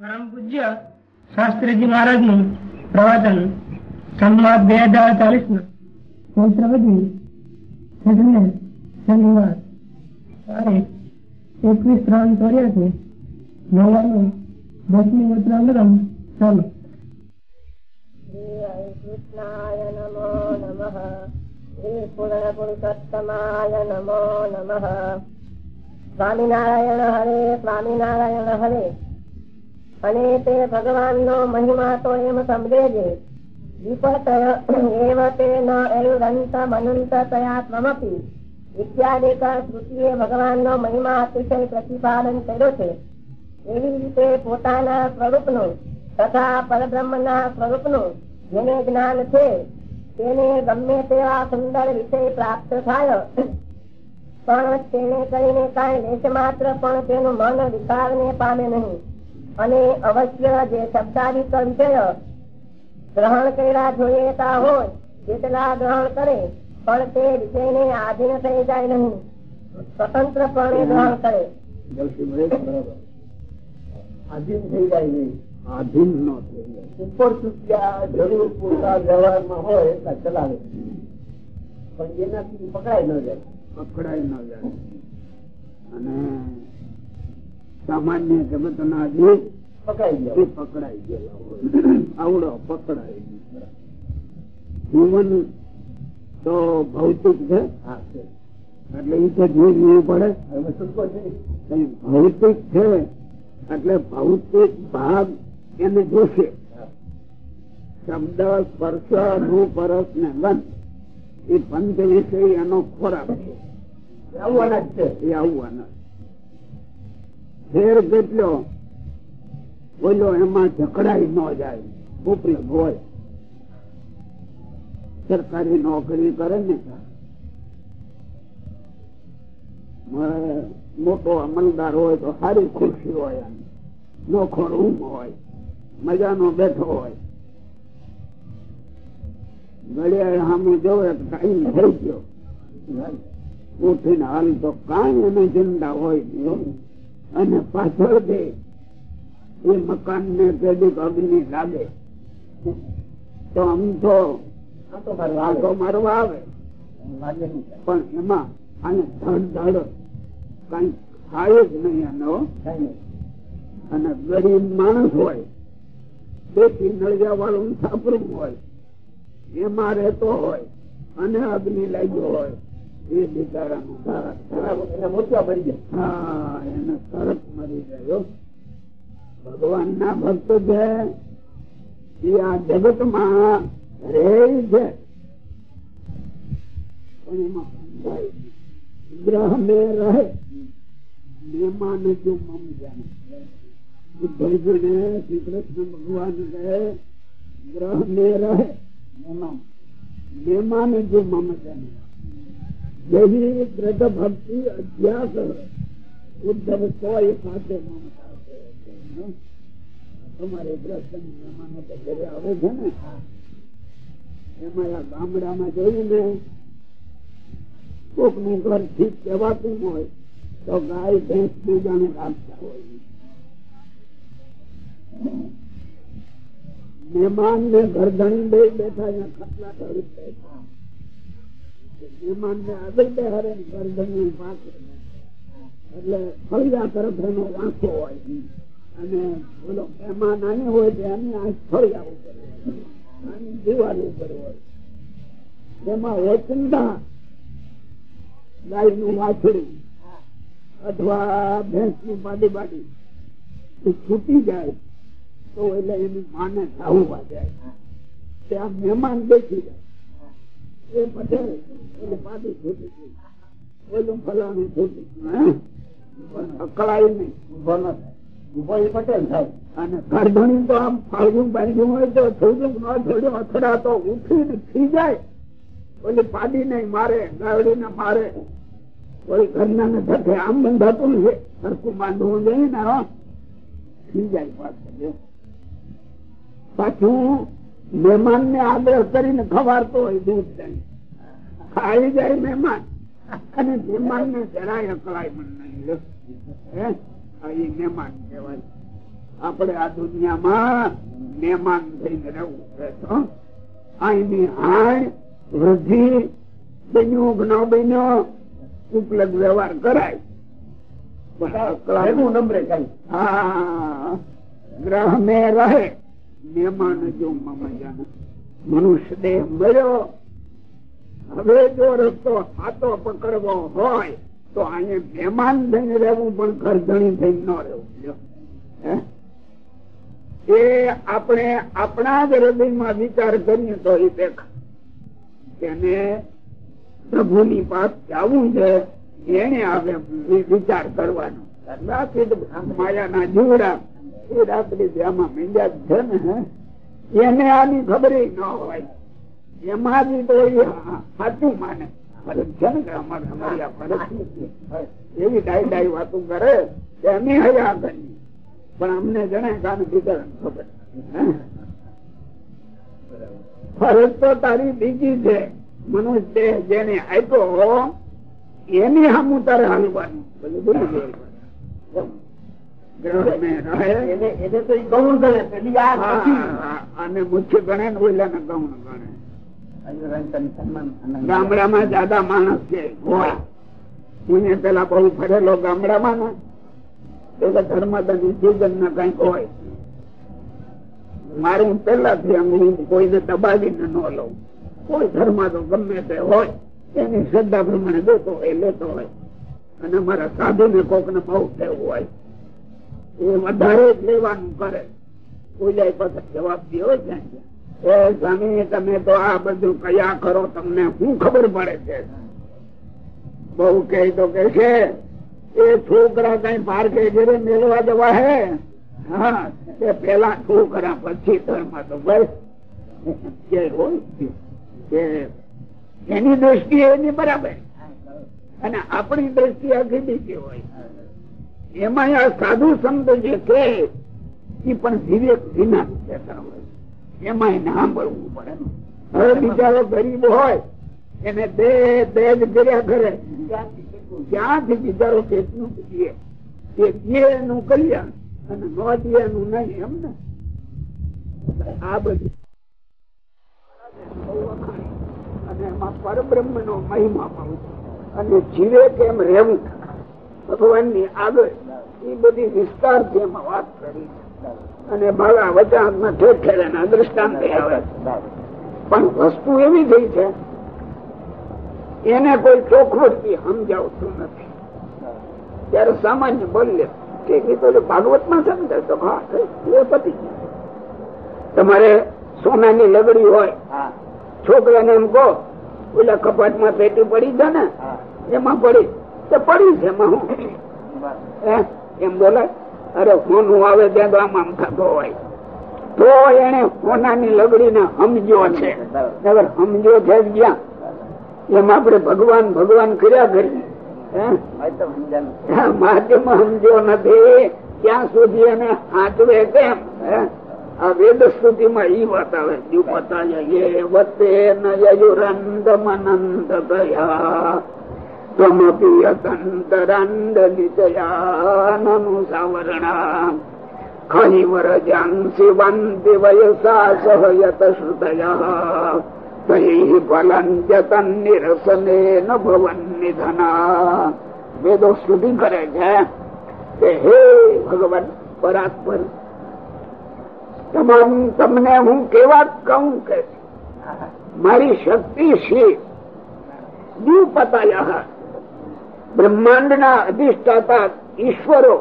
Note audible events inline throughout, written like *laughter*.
પરમ પૂજ્ય શાસ્ત્રીજી મહારાજનું પ્રવચન સંવાદ બે હજાર ચાલીસનું પવિત્ર છઠને શનિવાર તારીખ એકવીસ ત્રણ ચોર્યાસી નવ્વાણું દસમી ઉત્તરાંતરમ ચાલો. કૃષ્ણાય નમો નમઃ નમઃ. સ્વામિનારાયણ હરે સ્વામિનારાયણ હરે. અને તે ભગવાનનો મહિમા તો એમ સમજે છે વિપત એવ તે ન એરુદંત મનંત તયાત્મપી ઇત્યાદિક શ્રુતિએ ભગવાનનો મહિમા અતિશય પ્રતિપાદન કર્યો છે. એવી રીતે પોતાના સ્વરૂપનું તથા પરબ્રહ્મના સ્વરૂપનું જેને જ્ઞાન છે, તેને ગમે તેવા સુંદર વિષય પ્રાપ્ત થાય. પણ તેને કરીને કાંઈ લેશ માત્ર પણ તેનું મન વિકારને પામે નહીં. અને અવશ્ય જે શબ્દાદિક વિષય ગ્રહણ કર્યા જોઈએ હોય જેટલા ગ્રહણ કરે પણ તે વિષયને આધીન થઈ જાય નહીં. સ્વતંત્રપણે ગ્રહણ કરે. આધીન થઈ જાય નહીં. આધીન ન થઈ જાય. ઉપર ચૂક્યા જરૂર પૂરતા વ્યવહારમાં હોય તો ચલાવે. પણ એનાથી પકડાય ન જાય. પકડાય ન જાય. અને સામાન્ય જગતના જીવ પકડાઈ એ આવડો પકડાઈ ગયો. જીવન તો ભૌતિક છે. એટલે એ તો પડે. હવે છૂટકો છે. ભૌતિક છે એટલે ભૌતિક ભાગ એને જોશે. શબ્દ સ્પર્શ રૂપરસ ને ગંધ એ પંચ વિષય એનો ખોરાક છે. આવવાના જ છે. એ આવવાના ફેર કેટલો બોલો એમાં જકડાઈ ન જાય ઉપયોગ હોય. સરકારી નોકરી કરે ને મોટો અમલદાર હોય તો સારી ખુરશી હોય. નોખો રૂમ હોય, મજાનો બેઠો હોય. ઘડિયાળ સામે જોવે ટાઈમ થઈ ગયો. ઉઠીને હાલ તો કાંઈ એને ચિંતા હોય નહીં. પાછળ છે એ મકાન ને કેદીક અગ્નિ લાગે તો આમ તો આવે. મારવા આવે પણ એમાં આને ધડ ધડ કઈ થાય જ નહીં નહીં. અને ગરીબ માણસ હોય, બેટી નળિયા વાળું સાપરું હોય, એમાં રહેતો હોય, અને અગ્નિ લાગ્યો હોય એ હા, એને તરત મરી ગયો. ભગવાન ના ભક્ત છે. એ આ જગતમાં રહે છે. પણ એમાં ગ્રહ મે રહે. મહેમાન જો મમ જાણે શ્રી કૃષ્ણ ભગવાન કહે ગ્રહ મે રહે. મહેમાન. જો મમ જાણે यही व्रत भक्ति अध्यास उद्धव सोय સાથે મમતા છે. તમારે વ્રત મહેમાનો તો ઘરે આવે છે ને એમાં આ ગામડામાં જોયું ને કોક નું ઘર ઠીક કહેવાતું હોય તો ગાય ભેંસ બીજાને રાખતા હોય મહેમાન ને ગરદણી બે બેઠા અહીંયા ખટલા ઢળી બેઠા એટલે ફળિયા અને બોલો મહેમાન આની દિવાલ ઉપર એમાં ગાયનું વાછડું. અથવા ભેંસનું પાડી પાડી છૂટી જાય તો એટલે એની માને થાવવા જાય. ત્યાં મહેમાન બેસી જાય. એ પટેલ એટલે પાડી છૂટી ગઈ. ઓલું ફલાણું છૂટી પણ અકળાય નહીં. ઊભો ન થાય. પટેલ થાય. અને ગરધણી તો આમ ફાળગું બાંધ્યું હોય તો થોડુંક ન થોડું અથડા તો ઉઠીને ખી જાય. ઓલી પાડી નહીં મારે ગાવડી ને મારે. કોઈ ઘરના ને ધકે આમ બંધાતું છે. સરખું બાંધવું જોઈએ ને. ખી જાય પાછું. પાછું મહેમાન ને આગ્રહ કરીને ખવારતો હોય દૂધ ખાઈ જાય મહેમાન. અને મહેમાન ને જરાય અકળાય પણ નહીં. મહેમાન કહેવાય. આપણે આ દુનિયામાં મહેમાન થઈને રહેવું અહીંની હાણ વૃદ્ધિ બન્યું ન બન્યો ઉપલબ્ધ વ્યવહાર કરાય. ગ્રહ મેં રહે. મહેમાન જો મમજાન મનુષ્ય દેહ મળ્યો. હવે જો રસ્તો હાથો પકડવો હોય તો અહીંયા મહેમાન થઈને રહેવું પણ ઘરધણી થઈને ન રહેવું. એ આપણે આપણા જ હૃદયમાં વિચાર કરીએ તો એ દેખ એને પ્રભુની પાસ જવું છે એને આવે વિચાર કરવાનો. માયાના જીવડા એ રાત્રે આમાં મીંડ્યા છે ને, એને આની ખબર ન હોય. એમાં જ તો એ સાચું માને. ફરજ તો તારી બીજી છે. મનુષ્ય દેહ જેને આપ્યો એની સામું તારે હાલવાનું. બધું ભૂલી ગયેલું. અને મુખ્ય ગણે ને ગૌણ ગણે. ગામડામાં જાદા માણસ છે હું પેલા બહુ ફરેલો ગામડામાં ને ધર્મદાની સિઝન ના કંઈક હોય. મારું પેલાથી હું કોઈને દબાવીને ન લઉં. કોઈ ધર્મ તો ગમે તે હોય એની શ્રદ્ધા પ્રમાણે દેતો હોય લેતો હોય. અને મારા સાધુ ને કોક ને બહુ થયું હોય. એ વધારે જ લેવાનું કરે. કોઈ પાસે જવાબ દો છે એ સ્વામી તમે તો આ બધું કયા કરો તમને શું ખબર પડે છે? બહુ કે તો કે છે, એ છોકરા કઈ પાર્કે ઘરે મેળવા જવા હે? હા, તે પેલા છોકરા પછી ધર્મ તો બસ. કે કે એની દ્રષ્ટિ એની બરાબર. અને આપણી દ્રષ્ટિ આખી બીજી હોય. એમાં આ સાધુ સંત જે કે એ પણ વિવેક વિના કહેતા હોય એમાં એને સાંભળવું પડે હવે બિચારો ગરીબ હોય, એને બે દે જ કર્યા કરે ક્યાંથી બિચારો પેટનું પીએ, એ દે કલ્યાણ અને ન દે એનું નહીં એમ ને. આ બધું અને એમાં પરબ્રહ્મ નો મહિમા પણ અને જીવે કેમ રહેવું? ભગવાનની આગળ એ બધી વિસ્તારથી વાત કરી. અને ભાગા વચામાં ઠેર ઠેર દ્રષ્ટાંત આવે. પણ વસ્તુ એવી થઈ છે એને કોઈ ચોખવટથી સમજાવતું નથી. ત્યારે સામાન્ય બોલે કે ભાગવતમાં સમજે તો હા એ પતિ તમારે સોનાની લગડી હોય છોકરાને એમ કહો ઓલા કપાટમાં પેટી પડી છે ને એમાં પડી. તો પડી છે હું. એમ બોલે? અરે હોનું આવે ત્યાં તો આમ આમ થતો હોય. તો એને હોનાની લગડીને સમજ્યો છે. નગર સમજ્યો છે જ ક્યાં? એમ આપડે ભગવાન ભગવાન કર્યા કરી. માધ્યમ સમજો નથી. ત્યાં સુધી એને હાચવે કેમ? હે? આ વેદ સ્તુતિ માં ઈ વાત આવે. દ્યુપતા યે વતે ન યયુરંદ મનંત તયા જાંસી વંતિ વયસા સહયત શ્રુતયા તૈઃ ફલં ચ તન્નિરસને ન ભવન નિધના વેદો સ્તુતિ કરે છે કે હે ભગવાન પરાત્પર તમામ તમને હું કેવા કહું કે મારી શક્તિ છે દ્વિપતાયા બ્રહ્માંડ ના અધિષ્ઠાતા ઈશ્વરો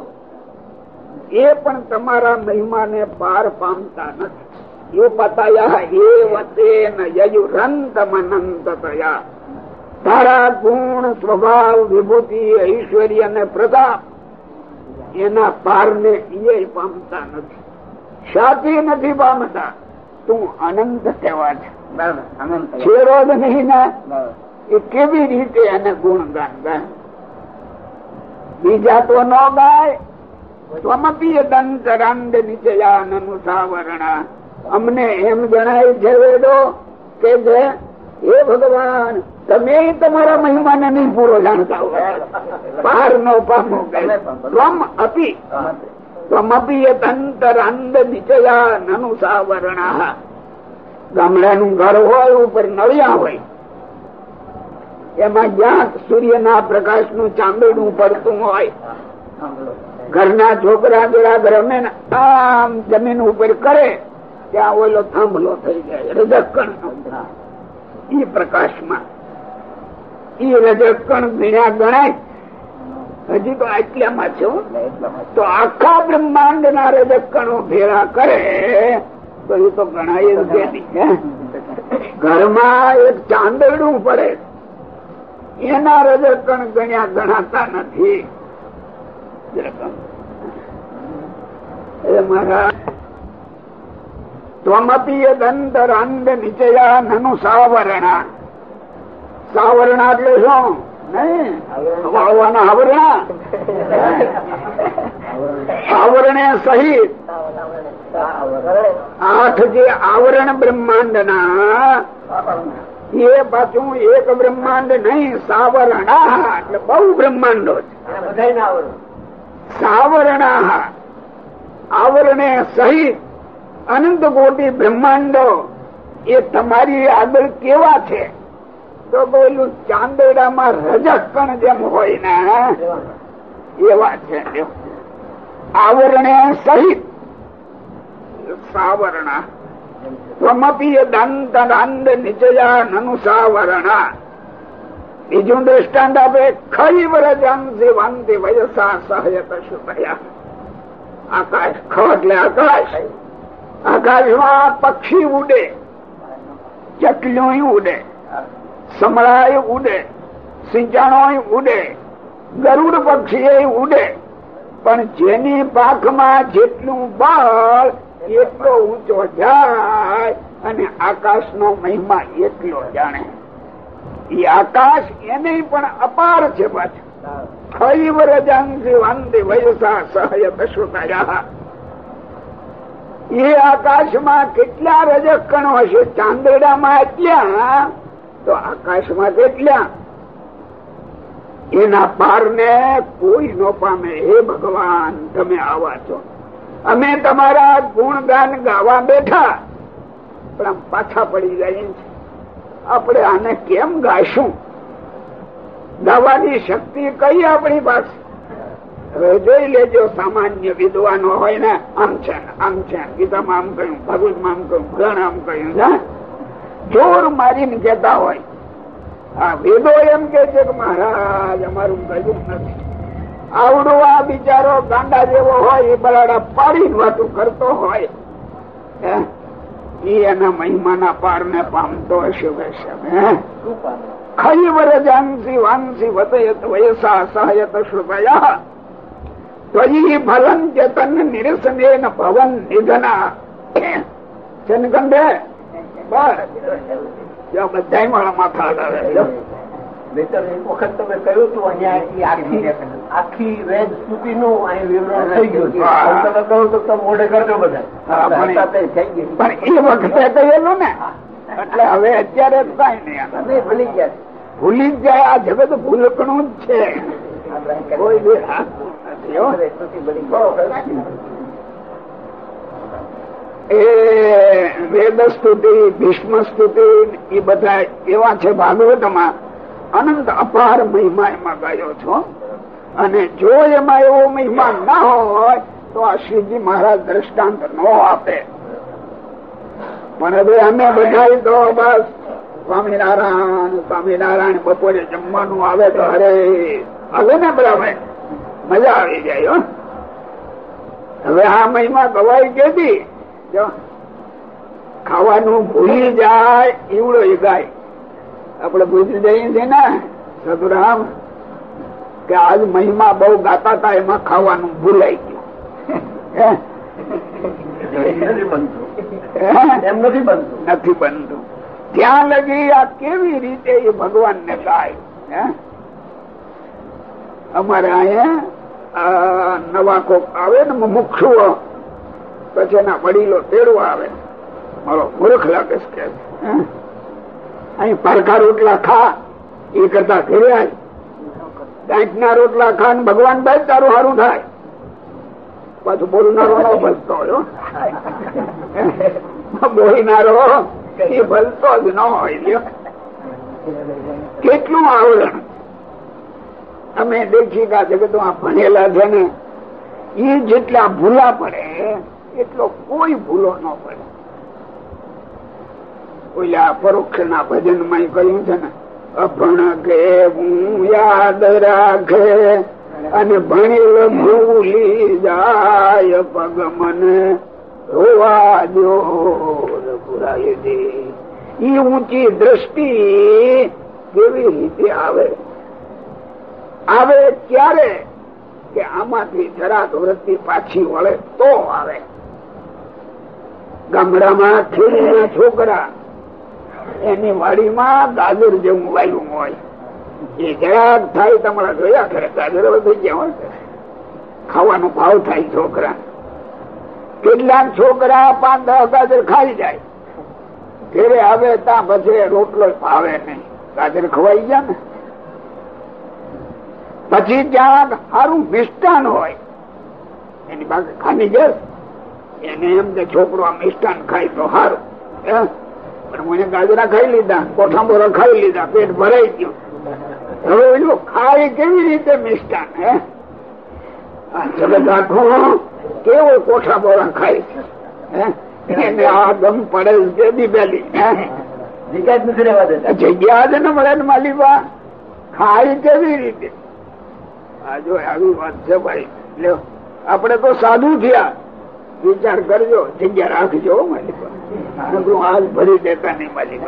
એ પણ તમારા મહિમાને પાર પામતા નથી. એ પતાયા એ વતે યયુરંત મનંત તયા તારા ગુણ સ્વભાવ વિભૂતિ ઐશ્વર્ય અને પ્રતાપ એના પાર ને એ પામતા નથી. શાથી નથી પામતા. તું અનંત કહેવા છે. છેડો જ નહીં ને. એ કેવી રીતે એને ગુણગાન ગાય? બીજા તો ન ગાય. સ્વમપીય દંત રાંડ નિચયાન અમને એમ જણાય છે વેદો કે જે હે ભગવાન, તમે તમારા મહિમાને નહીં પૂરો જાણતા હોય પાર નો પામો સ્વમ અપી. ત્વમપી સાવરણા ગામડાનું ઘર હોય, ઉપર નળિયા હોય એમાં જ્યાં સૂર્યના પ્રકાશનું ચાંદડું પડતું હોય, ઘરના છોકરા જરાક રમે આમ જમીન ઉપર કરે, ત્યાં ઓલો થાંભલો થઈ જાય રજકણ ઈ પ્રકાશમાં. ઈ રજકણ ગણ્યા ગણાય. હજી તો આટલામાં છે તો આખા બ્રહ્માંડ ના રજકણો ભેળા કરે, તો એ તો ગણાય? ઘરમાં એક ચાંદડું પડે. એના રજકણ ગણ્યા ગણાતા નથી. સાવરણા સાવરણા એટલે આવરણા. આવરણે સહિત. આઠ જે આવરણ બ્રહ્માંડ ના એ પાછું એક બ્રહ્માંડ નહીં સાવરણા એટલે બહુ બ્રહ્માંડો છે. સાવરણા આવરણે. સહિત અનંત કોટી બ્રહ્માંડો એ તમારી આગળ કેવા છે? તો બોલું ચાંદડામાં રજક કણ જેમ હોય ને એવા છે આવરણે સહિત સાવરણા બીજું દ્રષ્ટાંત આપે ખરી વરજાંસી વાંતિ વયસા સહયત શુભયા આકાશ ખ એટલે આકાશ. આકાશમાં પક્ષી ઉડે ચકલીઓ ઉડે સમળાય ઉડે સિંચાણો ઉડે, ગરુડ પક્ષી ઉડે. પણ જેની પાખમાં જેટલું બળ એટલો ઊંચો જાય અને આકાશ નો મહિમા એટલો જાણે. એ આકાશ એને પણ અપાર છે પાછું. આકાશમાં કેટલા રજક કણો હશે? ચાંદડામાં એટલા, તો આકાશમાં કેટલા? એના પાર ને કોઈ નો પામે. હે ભગવાન, તમે આવા છો. અમે તમારા ગુણગાન ગાવા બેઠા, પણ પાછા પડી જાય આપણે આને કેમ ગાશું? ગાવાની શક્તિ કઈ આપણી પાસે? હવે જોઈ લેજો, સામાન્ય વિદ્વાનો હોય ને, આમ છે આમ છે ગીતામાં આમ કહ્યું, ભગવતમાં આમ કહ્યું ગણ આમ કહ્યું જોર મારીને કેતા હોય. આ વેદો એમ કે છે કે મહારાજ, અમારું ગયું નથી. આવડું બિચારો ગાંડા જેવો હોય, એ બરાડા પાડી વાતું કરતો હોય? ઈ એના મહિમાના પાર ને પામતો હશે ખરી ખઈ વરજાંસી વતયત વયસા સહયત શ્રુતયા ત્વયી ફલન ચેતન નિરસનેન ભવન નિધના. ચનગંધે બસ. જો બધાય મારા માથા. નહીંતર એક વખત તમે કહ્યું હતું અહીંયા આખી આખી વેદ સ્તુતિ નું અહીં વિવરણ થઈ ગયું પણ તમે કહો તો તમે મોઢે કરજો બધા. પણ એ- વખતે કહેલું ને એટલે હવે અત્યારે કઈ નહીં ભૂલી ગયા. ભૂલી જ જાય આ જગત ભૂલકણું જ છે. કોઈ. એ વેદ સ્તુતિ ભીષ્મ સ્તુતિ એ બધા એવા છે ભાગવતમાં અનંત અપાર મહિમા એમાં ગાયો છો. અને જો એમાં એવો મહિમા ના હોય, તો આ શ્રીજી મહારાજ દ્રષ્ટાંત ન આપે. પણ હવે અમે બધા તો બસ, સ્વામિનારાયણ સ્વામિનારાયણ બપોરે જમવાનું આવે તો અરે હવે ને બરાબર મજા આવી જાય હવે આ મહિમા ગવાઈ ગઈ ખાવાનું ભૂલી જાય એવડો એ ગાય આપડે ગુજરી જઈએ છીએ ને સદુરામ કે આજ મહિમા બહુ ગાતા હતા એમાં ખાવાનું ભૂલાઈ ગયું. નથી બનતું. ત્યાં લગી આ કેવી રીતે એ ભગવાન ને ગાય અમારે અહીંયા આ નવા કોક આવે ને મુક્ષુઓ પછી એના વડીલો તેડવા આવે. મારો મૂર્ખ લાગે છે? અહીં પારકા રોટલા ખા, એ કરતા ઘરે ના રોટલા ખા ભગવાન ભાઈ તારું સારું થાય. પાછું બોલનારો ભલતો *laughs* બોલનારો એ ભલતો જ ન હોય કેટલું આવરણ. અમે દેખી ગયા જગતમાં ભણેલા છે ને, એ જેટલા ભૂલા પડે, એટલો કોઈ ભૂલો ન પડે. ઓલા પરોક્ષ ના ભજનમાં કહ્યું છે ને, અભણ કે હું યાદ રાખે અને ભણેલ ભૂલી જાય પગ મને રોવા દો ઈ ઊંચી દ્રષ્ટિ કેવી રીતે આવે? આવે ત્યારે કે આમાંથી જરાક વૃત્તિ પાછી વળે તો આવે. ગામડામાં ખેડીના છોકરા એની વાડીમાં ગાજર જેવું વાયું હોય. એ જરાક થાય તમારા જોયા કરે, ગાજર થઈ ગયા હોય ખાવાનો ભાવ થાય છોકરા. કેટલાક છોકરા પાંચ દસ ગાજર ખાઈ જાય. ઘેરે આવે ત્યાં પછી રોટલો ભાવે નહીં. ગાજર ખવાઈ ગયા ને? પછી ત્યાં સારું મિષ્ટાન હોય. એની પાસે ખાની ગેસ એને એમ કે, છોકરો આ મિષ્ટાન ખાય તો સારું મને ગાજરા ખાઈ લીધા કોઠાંબોરા ખાઈ લીધા પેટ ભરાઈ ગયું. હવે એનું ખાય કેવી રીતે મિષ્ટાન હે? આ જગત આખું કેવો કોઠાંબોરા ખાય છે એને આ દમ પડે છે દીપેલી જગ્યા જ નથી રહેવા દેતા. જગ્યા જ ન મળે ને માલિકા ખાય કેવી રીતે? આ જો આવી વાત છે ભાઈ લ્યો. આપણે તો સાધુ થયા. વિચાર કરજો જગ્યા રાખજો માલિક માલિકા ભરી દેતા નહીં માલિક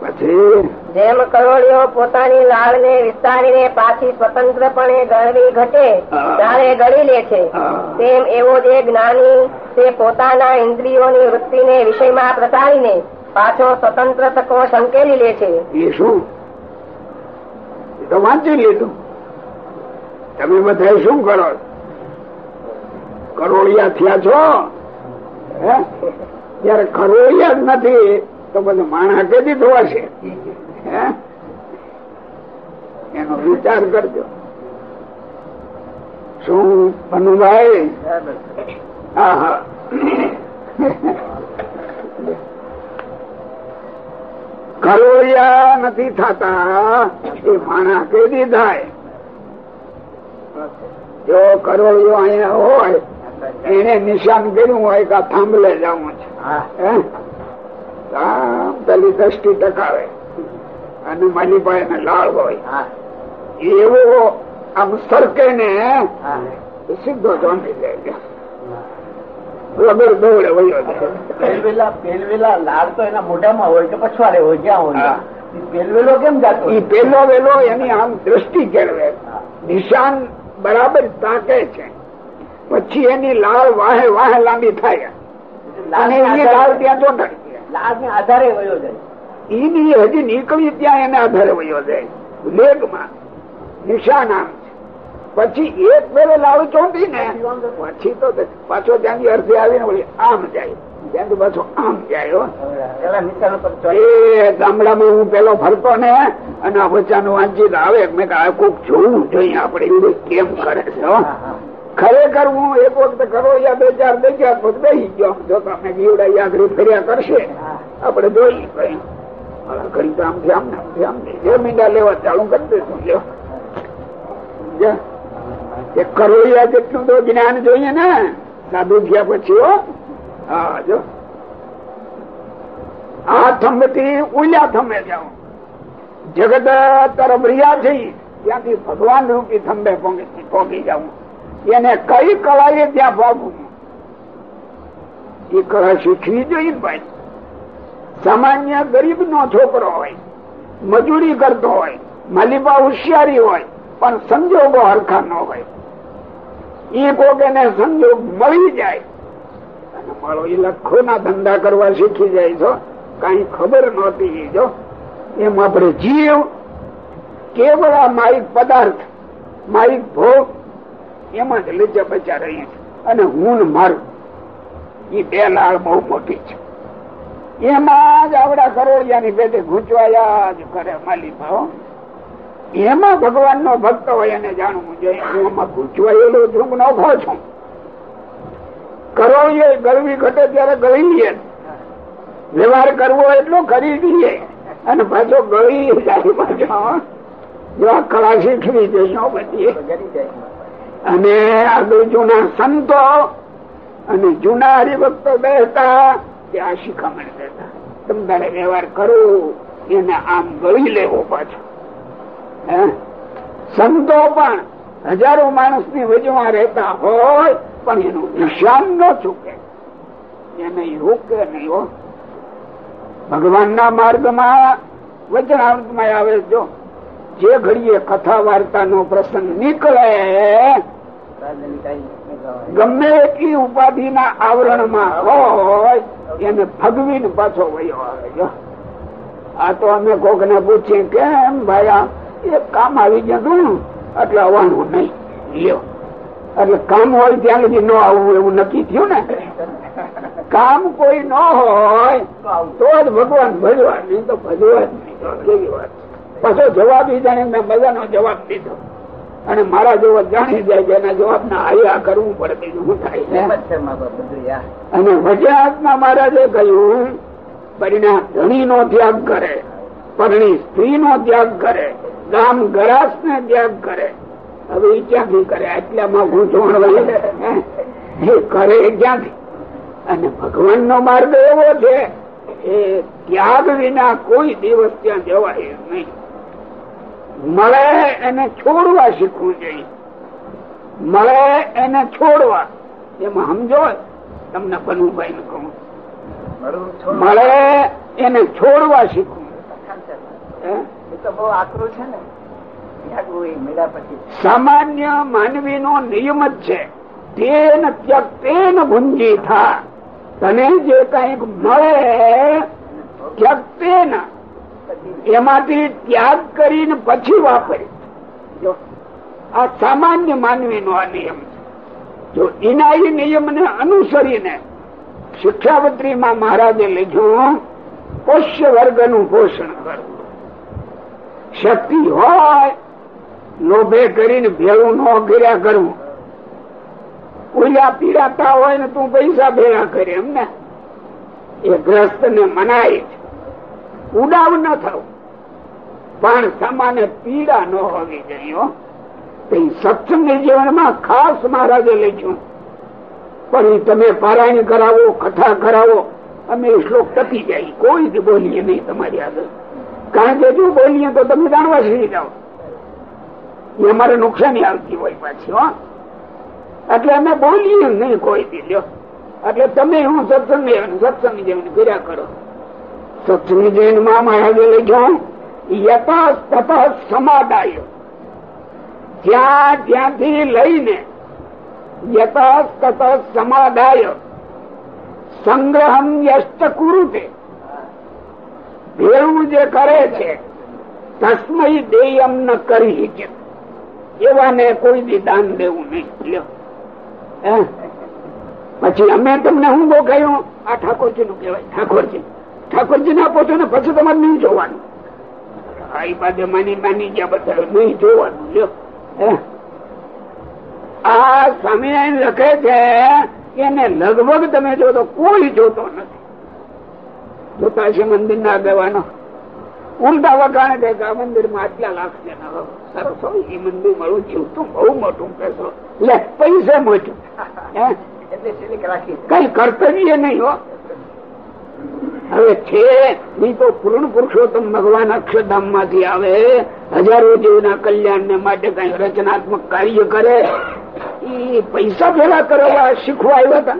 પછી? જેમ કરોડિયો પોતાની લાળ ને વિસ્તારીને પાછી સ્વતંત્રપણે ગળવી ઘટે ત્યારે ગળી લે છે. તેમ એવો જે જ્ઞાની તે પોતાના ઇન્દ્રિયોની વૃત્તિને વિષયમાં પ્રસારીને પાછો સ્વતંત્ર તકો સંકેલી લે છે. એ શું? તો વાંચી લીધું. તમે બધા શું કરો કરોડિયા થયા છો? જયારે કરોળિયા જ નથી, તો બધું માણા કેદી ધોવાશે એનો વિચાર કરજો. શું હા કરોડિયા નથી થતા, એ માણા કેદી થાય. જો કરોડિયો અહીંયા હોય એને નિશાન કર્યું હોય કે થાંભલે જવું છે. પેલી દ્રષ્ટિ ટકાવે. અને માલીભાઈ ને લાળ હોય. એવો આમ સરકે ને સીધો ચોંટી જાય વગર દોડે વયો પેલવેલા પેલવેલા લાળ તો એના મોઢામાં હોય કે પછવાડે હોય ક્યાં હોય? પેલવેલો કેમ જાતો ઈ પેલો વેલો એની આમ દ્રષ્ટિ કેળવે. નિશાન બરાબર તાકે છે. પછી એની લાળ વાહે વાહે લાંબી થાય. અને એ લાળ ત્યાં ચોંટાડી લાળ ને આધારે વયો જાય. એની હજી નીકળી ત્યાં એને આધારે વયો જાય. લેગમાં નિશાન આમ પછી એક ફેરે લાળ ચોંટી ને પછી તો પાછો ત્યાંથી અર્થે આવીને આમ જાય. ત્યાંથી પાછો આમ જાય હો. પેલા નિશાન પર ચોંટે. એ ગામડામાં હું પેલો ફરતો ને અને આ વચ્ચાનું વાંચી આવે. મેં આ કોક જોવું જોઈએ આપડે કેમ કરે છે. ખરેખર હું એક વખત કરો યા બે ચાર બે ચાર વખત બેસી ગયો. જો તમે ગીવડા આગળ ફેર્યા કરશે આપડે જોઈ ઘડી તો આમથી આમ ને આમથી આમ. જે મીંડા લેવા ચાલુ કરી દેશું, જો. કરોડિયા જેટલું તો જ્ઞાન જોઈએ ને. સાધુ થયા પછી, હો. હા, જો. આ થંભથી ઉલ્યા થંભે જાઓ. જગત તરફ રહ્યા છે. ત્યાંથી ભગવાન રૂપી થંભે પહોંચી જાઉં એને કઈ કળાએ ત્યાં ભાગવું એ કળા શીખવી જોઈએ ભાઈ. સામાન્ય ગરીબ નો છોકરો હોય, મજૂરી કરતો હોય, માલિબા હોશિયારી હોય, પણ સંજોગો હરખા ન હોય. એ કોક એને સંજોગ મળી જાય. અને મળો એ લખો ના ધંધા કરવા શીખી જાય છો. કઈ ખબર નહોતી જો. એમ આપણે જીવ, કેવળ આ પદાર્થ માઇક ભોગ એમાં જ લજ્જા બચા રહી છે અને હું મારું એ બે લાળ બહુ મોટી છે. એમાં જ આવડા કરોડિયાની પેટે ગૂંચવાયા જ કરે માલી ભાવ એમાં ભગવાન નો ભક્ત હોય એને જાણવું જોઈએ. હું આમાં ગૂંચવાયેલો ધ્રુમ નોખો છું? કરોળીએ ગળવી ઘટે ત્યારે ગળી લઈએ. વ્યવહાર કરવો એટલો કરી દઈએ. અને પાછો ગળી જાય પાછો. જો આ કળા શીખવી જઈશું બધી. અને આગળ જૂના સંતો અને જૂના હરિભક્તો બેસતા તે આ શિખામણ દેતા તમે વ્યવહાર કરો, એને આમ ગળી લેવો પાછો? સંતો પણ હજારો માણસની વજમાં રહેતા હોય, પણ એનું નિશાન ન ચૂકે. એને રોકે નહીં હો. ભગવાન ના માર્ગમાં વચનામૃતમાં આવે જો જે ઘડીએ કથા વાર્તા નો પ્રસંગ નીકળે ગમે એટલી ઉપાધિ ના આવરણમાં હોય, એને ભગવીને પાછો વયો આ તો અમે કોક ને પૂછીએ, કેમ ભાઈ એક કામ આવી ગયું એટલે આવવાનું નહીં. લ્યો એટલે કામ હોય ત્યાં લગી ન આવવું એવું નક્કી થયું ને. કામ કોઈ ન હોય, તો જ ભગવાન ભજવા નહીં તો ભજવા જ નહીં કેવી વાત? પાછો જવાબ જાણે મેં બધાનો જવાબ દીધો. અને મારા જેવો જાણી જાય કે એના જવાબ ના આયા કરવું પડે બીજું શું થાય? અને વજરાતમાં મહારાજે કહ્યું પરિણામ ધણી નો ત્યાગ કરે પરણી સ્ત્રી નો ત્યાગ કરે ગામ ગરાસ ને ત્યાગ કરે. હવે એ ક્યાંથી કરે? આટલામાં ગૂંચવણ વહી એ કરે ક્યાંથી? અને ભગવાન નો માર્ગ એવો છે એ ત્યાગ વિના કોઈ દિવસ ત્યાં જવાય નહીં. મળે એને છોડવા શીખવું જોઈએ. મળે એને છોડવા. એમાં સમજો તમને બનુભાઈ ને કહું. મળે એને છોડવા શીખવું. સામાન્ય માનવી નો નિયમ જ છે, તેન ત્યક્તેન ભૂંજી થા. તને જે કંઈક મળે ત્યક્તેન એમાંથી ત્યાગ કરીને પછી વાપરે. આ સામાન્ય માનવી નો આ નિયમ જો ઇનાઈ નિયમ ને અનુસરીને શિક્ષાપત્રીમાં મહારાજે લીધું, પોષ્ય વર્ગનું પોષણ કરવું શક્તિ હોય, લોભે કરીને ભેળું ન કર્યા કરવું. ઓલા પીડાતા હોય ને તું પૈસા ભેગા કરે એમ ને? એ ગ્રસ્ત ને મનાય છે. ઉડાવ ન થવું પણ સામાન્ય પીડા ન હોવી જોઈએ. સત્સંગી જીવનમાં ખાસ મહારાજે લખ્યું. પણ તમે પારાયણ કરાવો, કથા કરાવો, અમે શ્લોક ટકી જાય. કોઈ જ બોલીએ નહીં તમારી આગળ. કારણ કે જો બોલીએ તો તમે જાણવા શીખી જાઓ. એ અમારે નુકસાની આવતી હોય પાછી, હો. એટલે અમે બોલીએ નહીં કોઈ દી, લ્યો. એટલે તમે હું સત્સંગ સત્સંગ જેવું કર્યા કરો. સત્સંગ જૈનમાં મહારાજે લખ્યું યત તત સમાદાય જ્યાં ત્યાંથી લઈને યત તત સમાદાય સંગ્રહમ યષ્ટ કુરુતે. ભેળું જે કરે છે, તસ્મય દેયમ ન કરી છે એવાને કોઈ દી દાન દેવું નહીં? પછી અમે તમને હું બહુ કહ્યું? આ ઠાકોરજી નું કહેવાય. ઠાકોરજી. ઠાકોરજી ના પોતે ને પછી તમારે નહીં જોવાનું. આ બાજુ માની માની ગયા બધા નહીં જોવાનું લ્યો. આ સ્વામિનારાયણ લખે છે એને લગભગ તમે જો તો કોઈ જોતો નથી. જોતા છે મંદિર ના આગેવાનો. ઉલટા વખાણે છે કે આ મંદિરમાં આટલા લાખ છે સરસ હોય એ મંદિર મળું છું તું બહુ મોટું કહેશો. લે પૈસે મોટું. કઈ કર્તવ્ય નહીં હો. હવે છે નહીં તો પૂર્ણ પુરુષોત્તમ ભગવાન અક્ષરધામમાંથી આવે. હજારો જીવના કલ્યાણ ને માટે કઈ રચનાત્મક કાર્ય કરે. એ પૈસા ભેગા કરવા શીખવા આવ્યા હતા.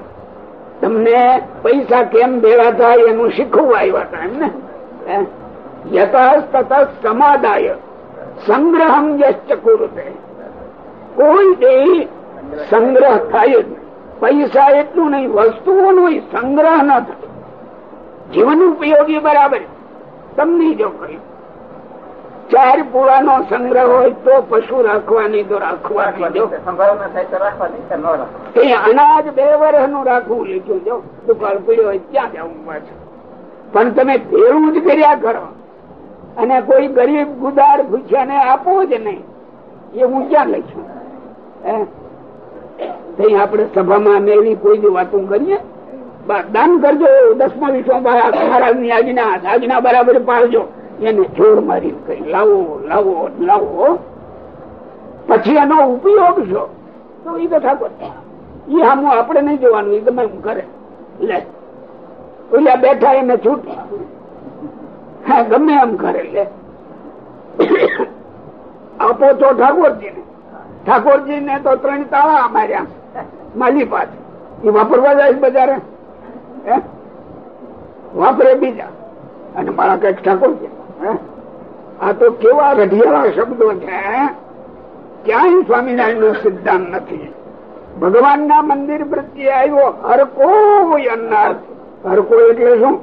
તમને પૈસા કેમ ભેગા થાય એનું શીખવા આવ્યા હતા એમને? યથાસ્તત સમાદાય. સંગ્રહમ યશ્ચ કુરુતે. કોઈ દે સંગ્રહ થાય પૈસા એટલું નહીં, વસ્તુઓનો સંગ્રહ ન થાય. જીવન ઉપયોગી બરાબર. તમને જો કહ્યું ચાર પૂળાનો સંગ્રહ હોય તો પશુ રાખવાની તો રાખવાની જો અનાજ બે વર્ષનું રાખવું લીધું જો. દુકાળ પીડ્યો હોય ત્યાં જવું પાછું. પણ તમે ભેળું જ કર્યા કરો. અને કોઈ ગરીબ ગુદાર ભૂખ્યા ને આપવો જ નહીં. એ હું ક્યાં લઈશું આપણે સભામાં મેળવી કોઈ બી વાતો કરીએ? દાન કરજો દસમા વીસમા મહારાજની આજ્ઞા આજ્ઞા બરાબર પાડજો. એને જોર મારી કઈ લાવો લાવો લાવો પછી એનો ઉપયોગ છો. તો એ તો ઠાકોર. એ આમ આપણે નહીં જોવાનું એ એમ કરે. લે. ઓલા બેઠા એને છૂટ. હા, ગમે એમ કરે, લે. આપો તો ઠાકોરજી ને ઠાકોરજી ને તો ત્રણ તાળા માર્યા. માલી પાછ. એ વાપરવા જાય બજારે? વાપરે બીજા. અને મારા કંઈક ઠાકોર છે. આ તો કેવા રઢિયાળા શબ્દો છે ક્યાંય સ્વામિનારાયણ નો સિદ્ધાંત નથી. ભગવાન ના મંદિર પ્રત્યે આવ્યો હરકો અન્નાર્થ હરકો એટલે શું?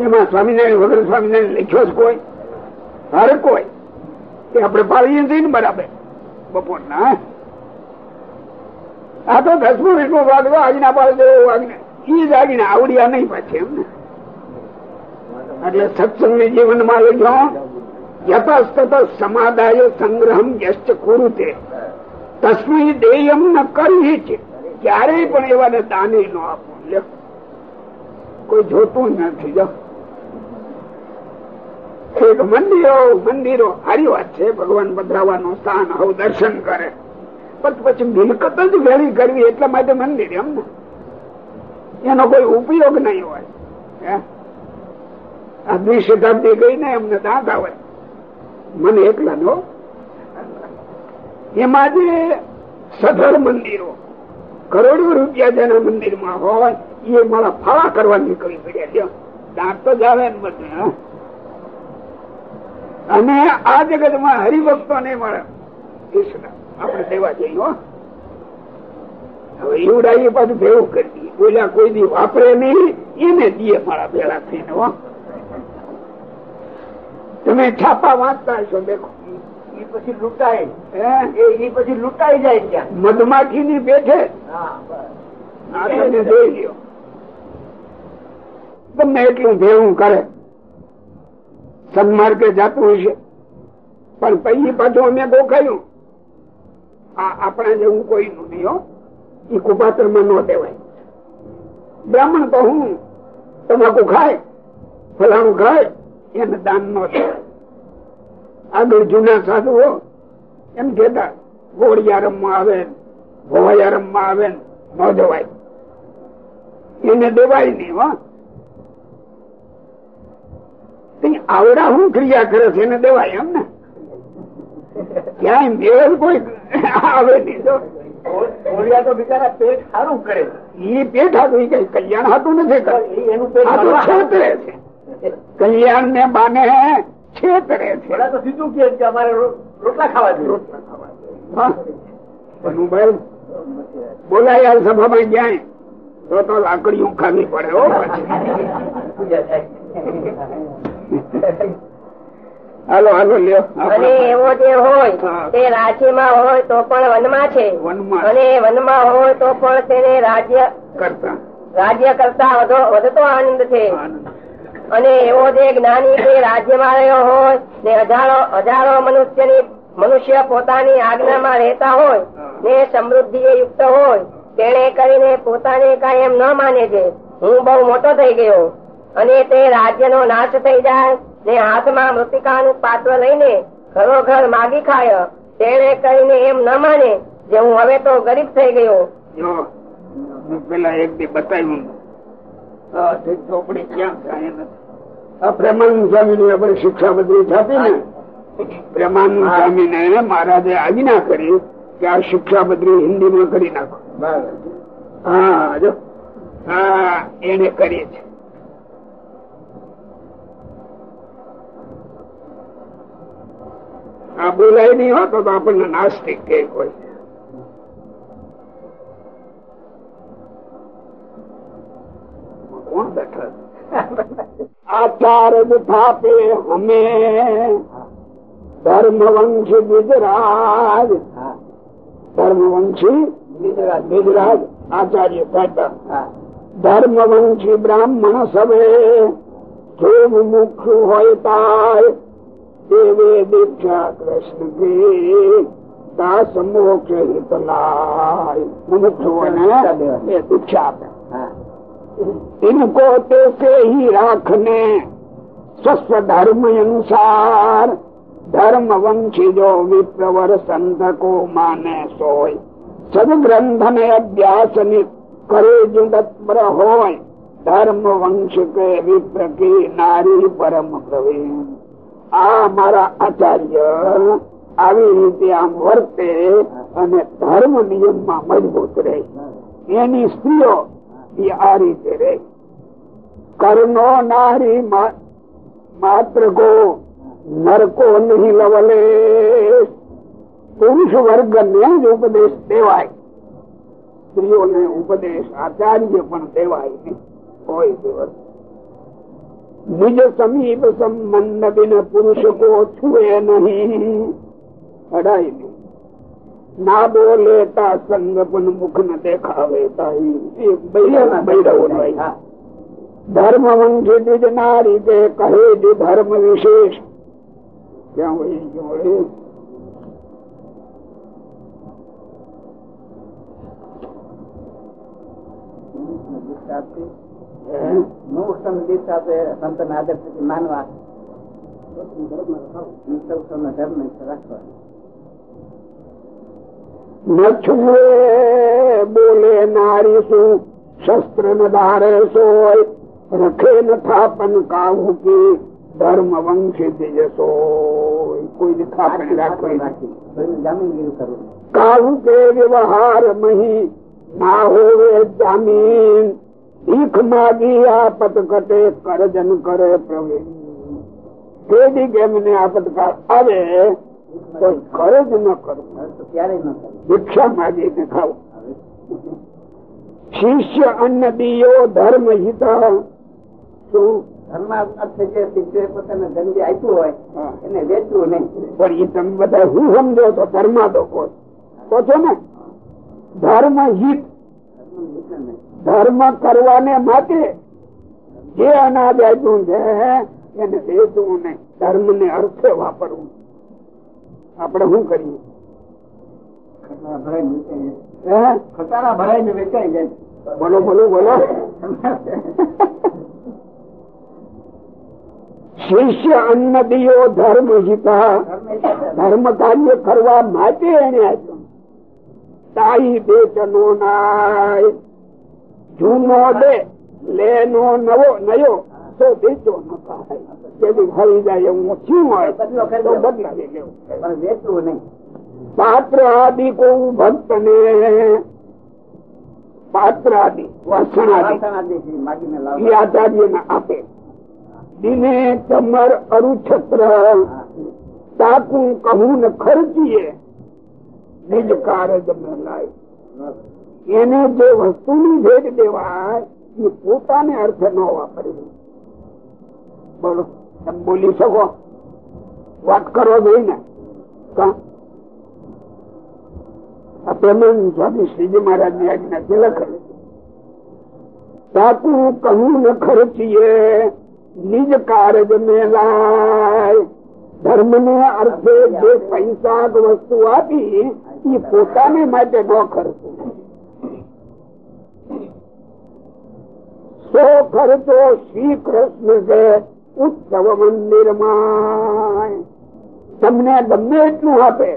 એમાં સ્વામિનારાયણ વગર સ્વામિનારાયણ લખ્યો જ કોઈ? હર કોઈ. એ આપણે પાડીએ છીએ ને બરાબર. બપોરના આ તો દસમો વીસમો ભાગ તો આજ્ઞા પાડ દેવો ઈ જ આજ્ઞા આવડ્યા નહીં પાછી એમને. એટલે સત્સંગ જીવનમાં લખ્યો યતસ્તત સમાદાય સંગ્રહમ યશ્ચ કુરુતે. તસ્મી દેયમ ન કરી છે. ક્યારેય પણ એવાને દાને ન આપો. લ્યો. કોઈ જોતું નથી, જો. એક મંદિરો મંદિરો. સારી વાત છે. ભગવાન પધરાવાનું સ્થાન હવે દર્શન કરે. પછી મિલકત જ વેળી કરવી એટલા માટે મંદિર એમ એનો કોઈ ઉપયોગ નહીં હોય, હે? આ દ્વિશતાબ્દી ગઈ ને એમને દાંત આવે. મને એકલા નો એમાં જે સધર મંદિરો, કરોડો રૂપિયા જેના મંદિરમાં હોય, એ મારા ફાળા કરવા નીકળી પડ્યા છે. દાંત તો જ આવે ને બધું અને આ જગતમાં હરિભક્તો ને મળે. કૃષ્ણ. આપણે સેવા જઈએ હવે એવડા એ પાછું ભેવું કરી દઈએ. બોલ્યા કોઈ દી વાપરે નહીં એને દઈએ મારા ભેળા થઈને હો. તમે છાપા વાંચતા હશો દેખો. પછી લૂંટાય. એ એ પછી લૂંટાઈ જાય ત્યાં મધમાખી ની પેઠે જોઈ લ્યો. તમને એટલું ભેવું કરે. સન્માર્ગે જાતું હશે. પણ પછી પાછું અમે ગોખાયું. આપણા જેવું કોઈ નું નહીં એ કુપાત્રમાં ન દેવાય. બ્રાહ્મણ તો હું, તમાકુ ખાય, ફલાણું ખાય, એને દાન ન દેવાય આગળ જૂના સાધુઓ, એમ કેતા ગોળિયા રમવા આવે ભોવાયા રમવા આવે, ન દેવાય એને દેવાય નહીં, હો. આવડા હું ક્રિયા કરે છે, એને દેવાય એમ ને? ક્યાંય મેળ કોઈ આવે નહીં તો. બિચારા પેટ સારું કરે ઈ પેટ હતું ઈ કઈ કલ્યાણ હતું નથી કરતું. એનું પેટ આ તો ભરવા. છેતરે છે. કલ્યાણ ને બાને છેતરે છે. તો સીધું કે અમારે રોટલા ખાવા જોઈએ. બોલાય આ સભામાં જાય તો તો લાકડીઓ ખાવી પડે હો પછી. હાલો હાલો લ્યો. અને એવો જે હોય તે રાજ્યમાં હોય તો પણ વનમાં છે. અને વનમાં હોય તો પણ તેને રાજ્ય કરતા. રાજ્ય કરતા વધતો આનંદ છે. અને એવો જે જ્ઞાની તે રાજ્યમાં રહ્યો હોય ને હજારો હજારો મનુષ્યની મનુષ્ય પોતાની આજ્ઞામાં રહેતા હોય ને સમૃદ્ધિ યુક્ત હોય તેને કરીને પોતાને કાયમ ન માને છે. હું બહુ મોટો થઈ ગયો. અને તે રાજ્યનો નાશ થઈ જાય ને હાથમાં મૃતિકાનું પાત્ર લઈને ઘરોઘર માગી ખાય તેને કરીને એમ ન માને જે હું હવે તો ગરીબ થઈ ગયો. પેલા એક દી બતાવ્યું. ચોપડી ક્યાં આ પ્રેમાનંદ સ્વામી ની આપણે શિક્ષા બદલી થતી ને. પ્રેમાનંદ સ્વામી ને મહારાજે આજ્ઞા કરી કે આ શિક્ષા બદલી હિન્દી માં કરી નાખો. હા જો. હા એને કરીએ છે આ બોલાય નહીં હોત તો આપણને નાસ્તિક કે કોઈ. કોણ બેઠા આચાર થાપે હમે ધર્મવંશી ગુજરાત. ધર્મવંશી ગુજરાત. આચાર્ય કહેતા. ધર્મવંશી બ્રાહ્મણ સવે જે મુમુક્ષ હોય તાય. દેવે દીક્ષા કૃષ્ણ કી તા સમોક્ષ હિત લાય. મુમુક્ષુઓને દીક્ષા આપે. ઇનકો તે કે હી રાખને સ્વસ્વ ધર્મ અનુસાર. ધર્મ વંશી જો વિપ્રવર સંતકો માને સોય. સદગ્રંથ ને અભ્યાસની કરે જો હોય. ધર્મ વંશ કે વિપ્ર કી નારી પરમ પ્રવીણ. આ મારા આચાર્ય આવી રીતે આમ વર્તે અને ધર્મ નિયમમાં મજબૂત રહે. એની સ્ત્રીઓ આ રીતે રહે. કર્ણો નારી માત્ર ગો, નરકો નહીં લવલે. પુરુષ વર્ગ ને જ ઉપદેશ દેવાય. સ્ત્રીઓને ઉપદેશ આચાર્ય પણ દેવાય નહીં. કોઈ દિવસ. નિજ સમીપ સંબંધ બિન પુરુષ કો છુએ નહીં અડાય નહીં ના બોલે તા સંગ પણ મુખ ન દેખાવે ધર્મ વંશી દ્વિજ નારી કે કહે જ ધર્મ વિશેષ ક્યાં હોય જોડે સંત ના આદર્શ માનવા. ધર્મ રાખવા. ન બોલે નારી શું? શસ્ત્ર ને ધારે સોય. રખે ન થાપન કાહુ કે? ધર્મ વંશી જશો કોઈ થાપન રાખવી જામીનગીરી કાવું કાહુ કે વ્યવહાર મહી? ના હોવે જામીન. ભીખ માગી આપત કટે કરજન કરે પ્રવીણ તેથી કે મને આપતકાળ આવે કોઈ કરજ ન કરવું ન ખાવું શિષ્ય અન્ન દિયો ધર્મ હિત. શું? ધર્મ અર્થ જે શિષ્ય પોતાને ધંધે આપ્યું હોય એને વેચવું નહીં. પણ એ તમે બધા હું સમજો તો ધર્માદો કોઈ? તો છો ને? ધર્મ હિત. ધર્મ હિત નહીં. ધર્મ કરવાને માટે જે અનાજ આપ્યું છે એને વેચવું નહીં. ધર્મ ને અર્થે વાપરવું આપણે શું કરીએ? ખટારા ભરાઈને વેચાઈ જાય. હે? ખટારા ભરાઈને વેચાઈ જાય. બોલો બોલો બોલો. શિષ્ય અન્ન દિયો ધર્મ હિતા ધર્મ કાર્ય કરવા માટે એને આપ્યું. તાઈ બેચનો નાય. જૂનો દે નવો નયો બેચો ન થાય. જેથી ફરી જાય એવું શું હોય તો બદલાવી લેવું. પણ વેચવું નહીં પાત્ર આદિ કો ભક્ત ને પાત્ર આદિ વાસણ આદિ વાસણ આદિ છે, માગીને એ લાવવા. આચાર્ય ને આપે. દિને કમર અરુછત્ર તાકું કહું ને ખર્ચીએ. નિજ કારજ મેં લાય. એને જે વસ્તુની ભેટ દેવાય, એ પોતાને અર્થે ન વાપરવી. બોલો તમે બોલી શકો? વાત કરો જોઈને. પ્રેમાનંદ કહું ન ખર્ચીએ, નિજ કારજ મેં ધર્મ ને અર્થે જે પૈસા વસ્તુ આપી, એ પોતાને માટે ન ખર્ચવું સો ફરતો શ્રી કૃષ્ણ છે ઉત્સવ મંદિરમાં તમને ગમે એટલું આપે,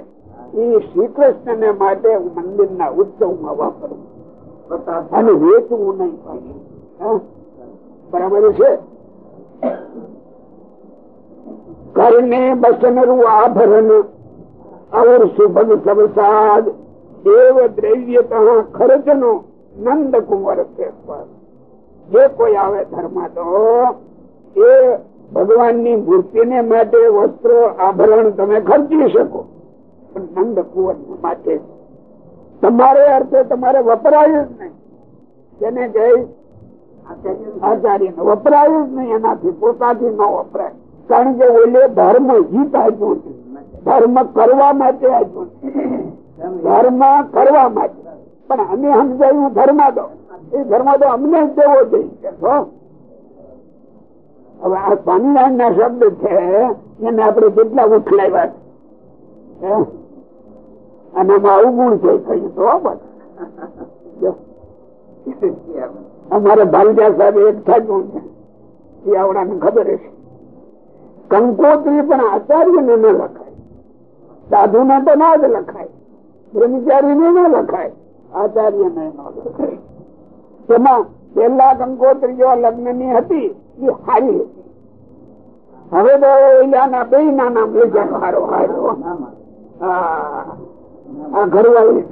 એ શ્રી કૃષ્ણ ને માટે મંદિર ના ઉત્સવમાં વાપરવું અને વેચવું નહીં બરાબર છે? કરને બસનરું આભરણ, અવર સુભગ સવસાદ દેવ દ્રવ્ય ખર્ચનો નંદ કુંવર છે. જે કોઈ આવે ધર્મ તો એ ભગવાનની મૂર્તિને માટે વસ્ત્રો આભરણ તમે ખર્ચી શકો. પણ નંદ કુંવર માટે તમારે અર્થે તમારે વપરાયું જ નહીં. તેને જઈ આચાર્ય વપરાયું જ નહીં, એનાથી પોતાથી ન વપરાય. કારણ કે ઓલે ધર્મ હિત આપ્યું છે. ધર્મ કરવા માટે આપ્યું છે. ધર્મ કરવા માટે. પણ અમે સમજાયું ધર્મ દો એ ધર્મ તો અમને જ દેવો જોઈએ આ સ્વામિનારાયણ ના શબ્દ છે, એને આપણે કેટલા ઉઠલાવ્યા છે. અને આમાં અવગુણ છે કઈ તો અમારે ભાલજા સાહેબ એકઠા જ છે. એ આવડાને ખબર હશે. કંકોત્રી પણ આચાર્ય ને ન લખાય. સાધુ ને તો ના જ લખાય. બ્રહ્મચારી ને ન લખાય. આચાર્ય ને ન લખાય. તેમાં પેલા જો લગ્નની હતી, એ હારી હતી. હવે તો ઓલાના બે ના નામ હારો હારો. ઘરવાળી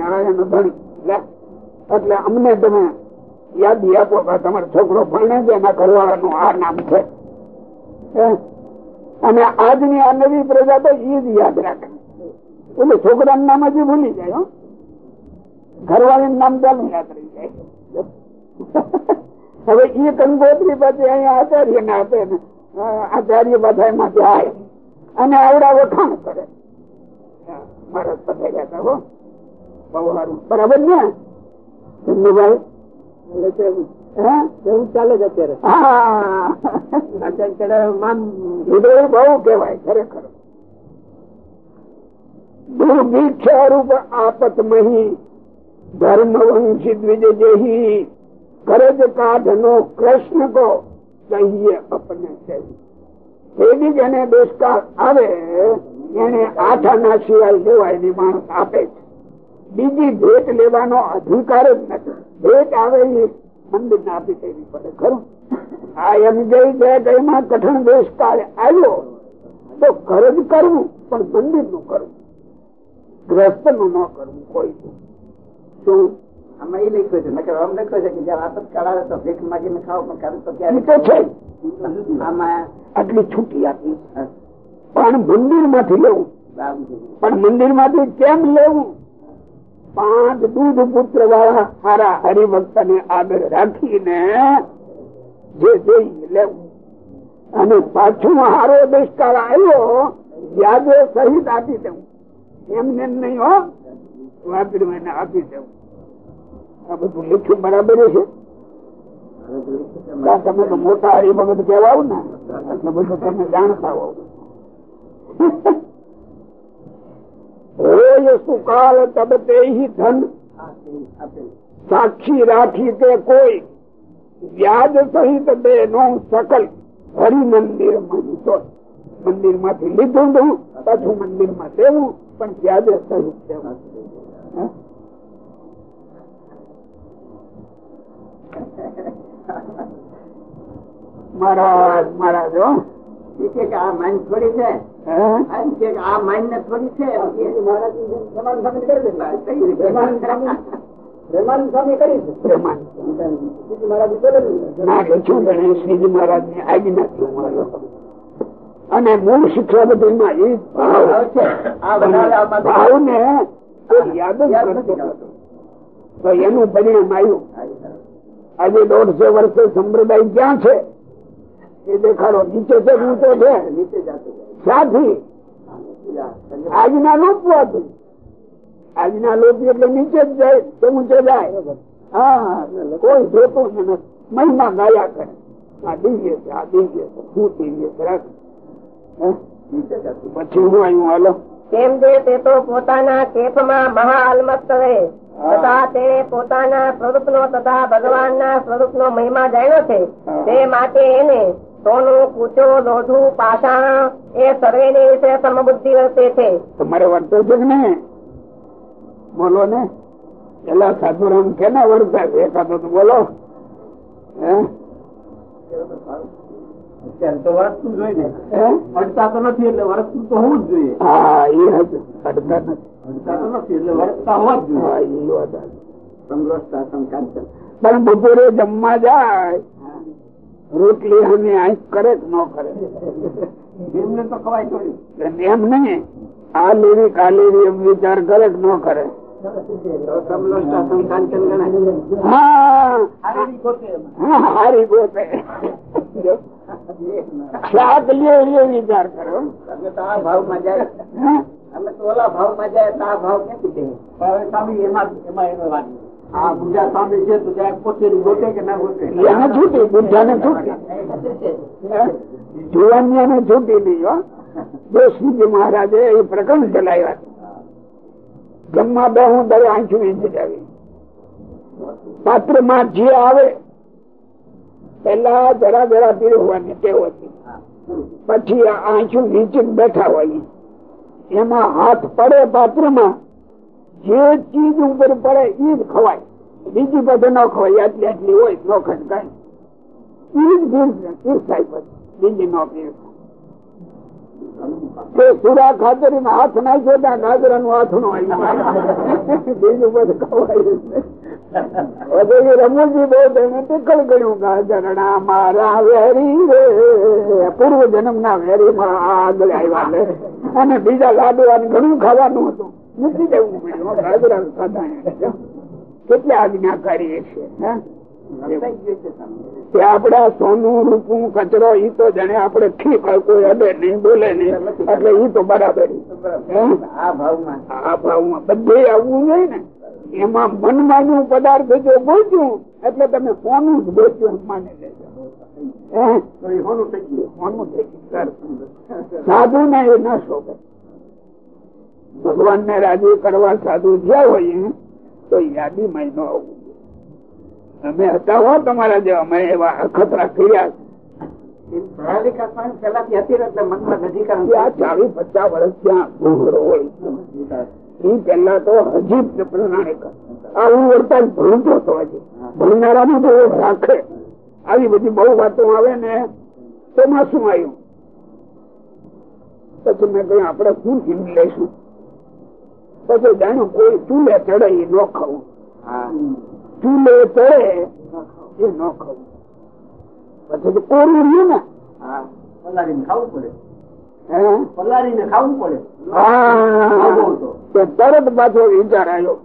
છોકરો ભણે છે, એના ઘરવાળાનું આ નામ છે? અને આજની આ નવી પ્રજા તો એ જ યાદ રાખે. એટલે છોકરાનું નામ ભૂલી જાય ઘરવાળીનું નામ ચાલુ યાદ રહી જાય. *laughs* હવે એ કંગોત્રી પછી અહીંયા આચાર્ય ને આપે ને આચાર્ય બધા એમાં જાય અને આવડા વખાણ કરે. મારા પધાર્યા હતા હો. બહુ સારું. બરાબર ને? ચંદુભાઈ એવું ચાલે છે અત્યારે? બહુ કેવાય ખરેખર. દુર્ભિક્ષારૂપ આપત મહી ધર્મ વંશી દ્વિજ જેહી કરજ કાઢ નો કૃષ્ણ કો કહીએ અપને એવી જેને દુષ્કાળ આવે, એને આઠ આના સિવાય લેવાય માણસ આપે છે. બીજી ભેટ લેવાનો અધિકાર જ નથી. ભેટ આવે એ મંદિર ને આપી દેવી પડે, ખરું? આ એમ જઈ કે એમાં કઠણ દુષ્કાળ આવ્યો, તો ઘર જ કરવું, પણ મંદિરનું કરવું. ગ્રસ્તનું ન કરવું, કોઈ. શું? આમાં એ લખ્યું છે. નકર આમ લખ્યું છે કે જયારે આપતકાળ આવે તો ભીખ માગીને ખાવ પણ કારણ તો ક્યારે આમાં આટલી છૂટી આપી. પણ મંદિરમાંથી લેવું પણ મંદિરમાંથી કેમ લેવું? પાંચ દૂધ પુત્ર વાળા સારા હરિભક્ત ને આગળ રાખીને જે જોઈ લેવું. અને પાછું હારો દુષ્કાળ આવ્યો વ્યાજે સહિત આપી દેવું. એમને નહીં હો. વાપર્યું એને આપી દેવું. બધું લખ્યું બરાબર છે. તમે તો મોટા હરિભગત કેવા આવો ને, એટલે બધું તમે જાણતા હોવ. સાક્ષી રાખી તે કોઈ વ્યાજ સહિત બે નો સકલ હરિ મંદિર મંદિરમાંથી લીધું હતું પાછું મંદિરમાં દેવું પણ વ્યાજ સહિત દેવું મહારાજ મહારાજ હો. કે કે આ માઇન થોડી છે? એમ કે કે આ માઇન ને થોડી છે? એમ કે. કઈ રીતે? પ્રેમાન. ના મહારાજની આજ્ઞાથી મળ્યો. અને મૂળ શિક્ષા બધીમાં એ ભાવ. છે. આ વધારે આમાં તો- ભાવ ને યાદ જ કરતો. તો એનું પરિણામ આવ્યું. આજે દોઢસો વર્ષે સંપ્રદાય ક્યાં છે? એ દેખાડો. નીચે છે ઊંચો છે. સાથી આજના લોપવાથી આજના લોપી એટલે નીચે જ જાય તો ઊંચે જાય. હા કોઈ જોતું જ નથી. મહિમા ગાયા કરે. આ દિવ્ય છે આ દિવ્ય છે. શું દિવ્ય છે હે? નીચે જાતું. પછી હું આવ્યું હાલો. કેમ જે તે તો પોતાના કેફમાં મહા અલમસ્ત રહે. તથા તેણે પોતાના સ્વરૂપનો તથા ભગવાનના સ્વરૂપનો મહિમા જાણ્યો છે. તે માટે એને સોનું કૂચો લોઢું પાષાણ એ સર્વેની વિશે સમબુદ્ધિ વર્તે છે. તમારે વર્તો છે ને બોલો ને. પેલા સાધુરામ કેના વર્તા છે એકાદો તો બોલો. હે? તો વરસતું જોઈએ ને. અડતા તો નથી એટલે વરસતું તો હોવું જ જોઈએ. હા એ હતું અડધા નથી. અડતા નથી એટલે વરસતા હોવા જ જોઈએ. હા એ વાત હતી. સમરોસતા સંકાંચન પણ બપોરે જમવા જાય રોટલી અને આંખ કરે કે ન કરે? એમને તો ખવાય એમ નહીં. આ લેવી કા લેવી એમ વિચાર કરે કે ન કરે? હારી ગોતે શાક લે વિચાર કરો. અમે તો આ જાય. હા? અમે તો ઓલા ભાવમાં જાય તો આ ભાવ ક્યાંથી સ્વામી એમાં એમાં એનો વાત આ બુઢા સ્વામી છે તો ત્યાં પોતે ગોતે કે ના ગોતે? એને છૂટી બુદ્ધાને છૂટી જુવાનિયાને છૂટી નહીં હો. જો શ્રીજી મહારાજે એ પ્રકરણ ચલાવ્યા જમવા બે હું દરે આંચું વીંચી પાત્રમાં જે આવે પેલા જરા જરા પીરવાની ટેવ હતી. પછી આ આંચું નીચે બેઠા હોય. એમાં હાથ પડે પાત્રમાં, જે ચીજ ઉપર પડે એ જ ખવાય. બીજી બધે ન ખવાય, આટલી આટલી હોય ન ખટકાય એ જ પીરસાય પછી બીજી ન પીરસાય સુરા ખાતર હાથ નાખ્યો ત્યાં ગાજરા નું હાથ નો બીજું બધું ખવાય રમુજી બહુ તેને ટીકલ ગણ્યું ગાજરણા મારા વેરી રે, પૂર્વ જન્મ ના વેરી માં આગળ આવ્યા લે. અને બીજા લાડવા ઘણું ખાવાનું હતું. મૂકી દેવું પડ્યું ગાજરા કેટલી આજ્ઞાકારી છે હે? કે આપડા સોનું રૂપું કચરો ઈ તો જાણે આપડે ઠીક કોઈ અડે નહીં બોલે નહીં. એટલે ઈ તો બરાબર. આ ભાવમાં. આ ભાવમાં બધે આવવું જોઈએ ને. એમાં મનમાનું પદાર્થ જો ગોચ્યું એટલે તમે કોનું જ એમ માની લેજો. સાધુ ને એ ન શોભે. ભગવાન ને રાજી કરવા સાધુ જ્યાં હોય તો યાદીમાં ન આવવું. અમે હતા હો તમારા જેવા. અમે એવા અખતરા કર્યા છે. આવું બધી બહુ વાતો આવે ને તેમાં શું આવ્યું. પછી મેં કહ્યું આપડે શું જીવી લઈશું? પછી જાણ્યું કોઈ ચૂલે ચડે ન ખાવું. ચૂલે ચડે એ ન ખાવું. પછી કોરું રહ્યું ને? પલાળીને ખાવું પડે. પલાળીને ખાવું પડે. તરત પાછો વિચાર આવ્યો.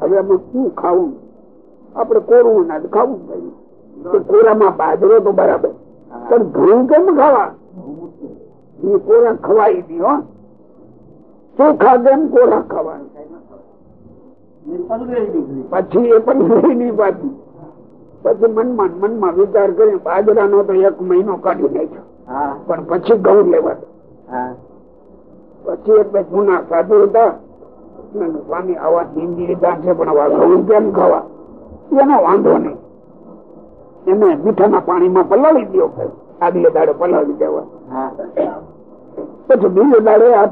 હવે અમે શું ખાવું? આપડે કોરવું ના ખાવું ભાઈ કોરામાં બાજરો તો બરાબર. પણ ઘઉં કેમ ખાવા? એ કોરા ખવાય નહીં હો. ચોખા કેમ કોરા ખાવા પછી એ પણ લઈ નહીં પાછું પછી મનમાં મનમાં વિચાર કરી બાજરાનો તો એક મહિનો કાઢી નાખ્યો. પણ પછી ઘઉં લેવા. પછી એક જૂના સાધુ હતા. સ્વામી આવા હિન્દી લીધા છે પણ આવા ઘઉં કેમ ખાવા? એનો વાંધો નહીં. એને મીઠાના પાણીમાં પલાળી દો આગલે દાડે પલાળી દેવા. પછી બીજે દાડે આ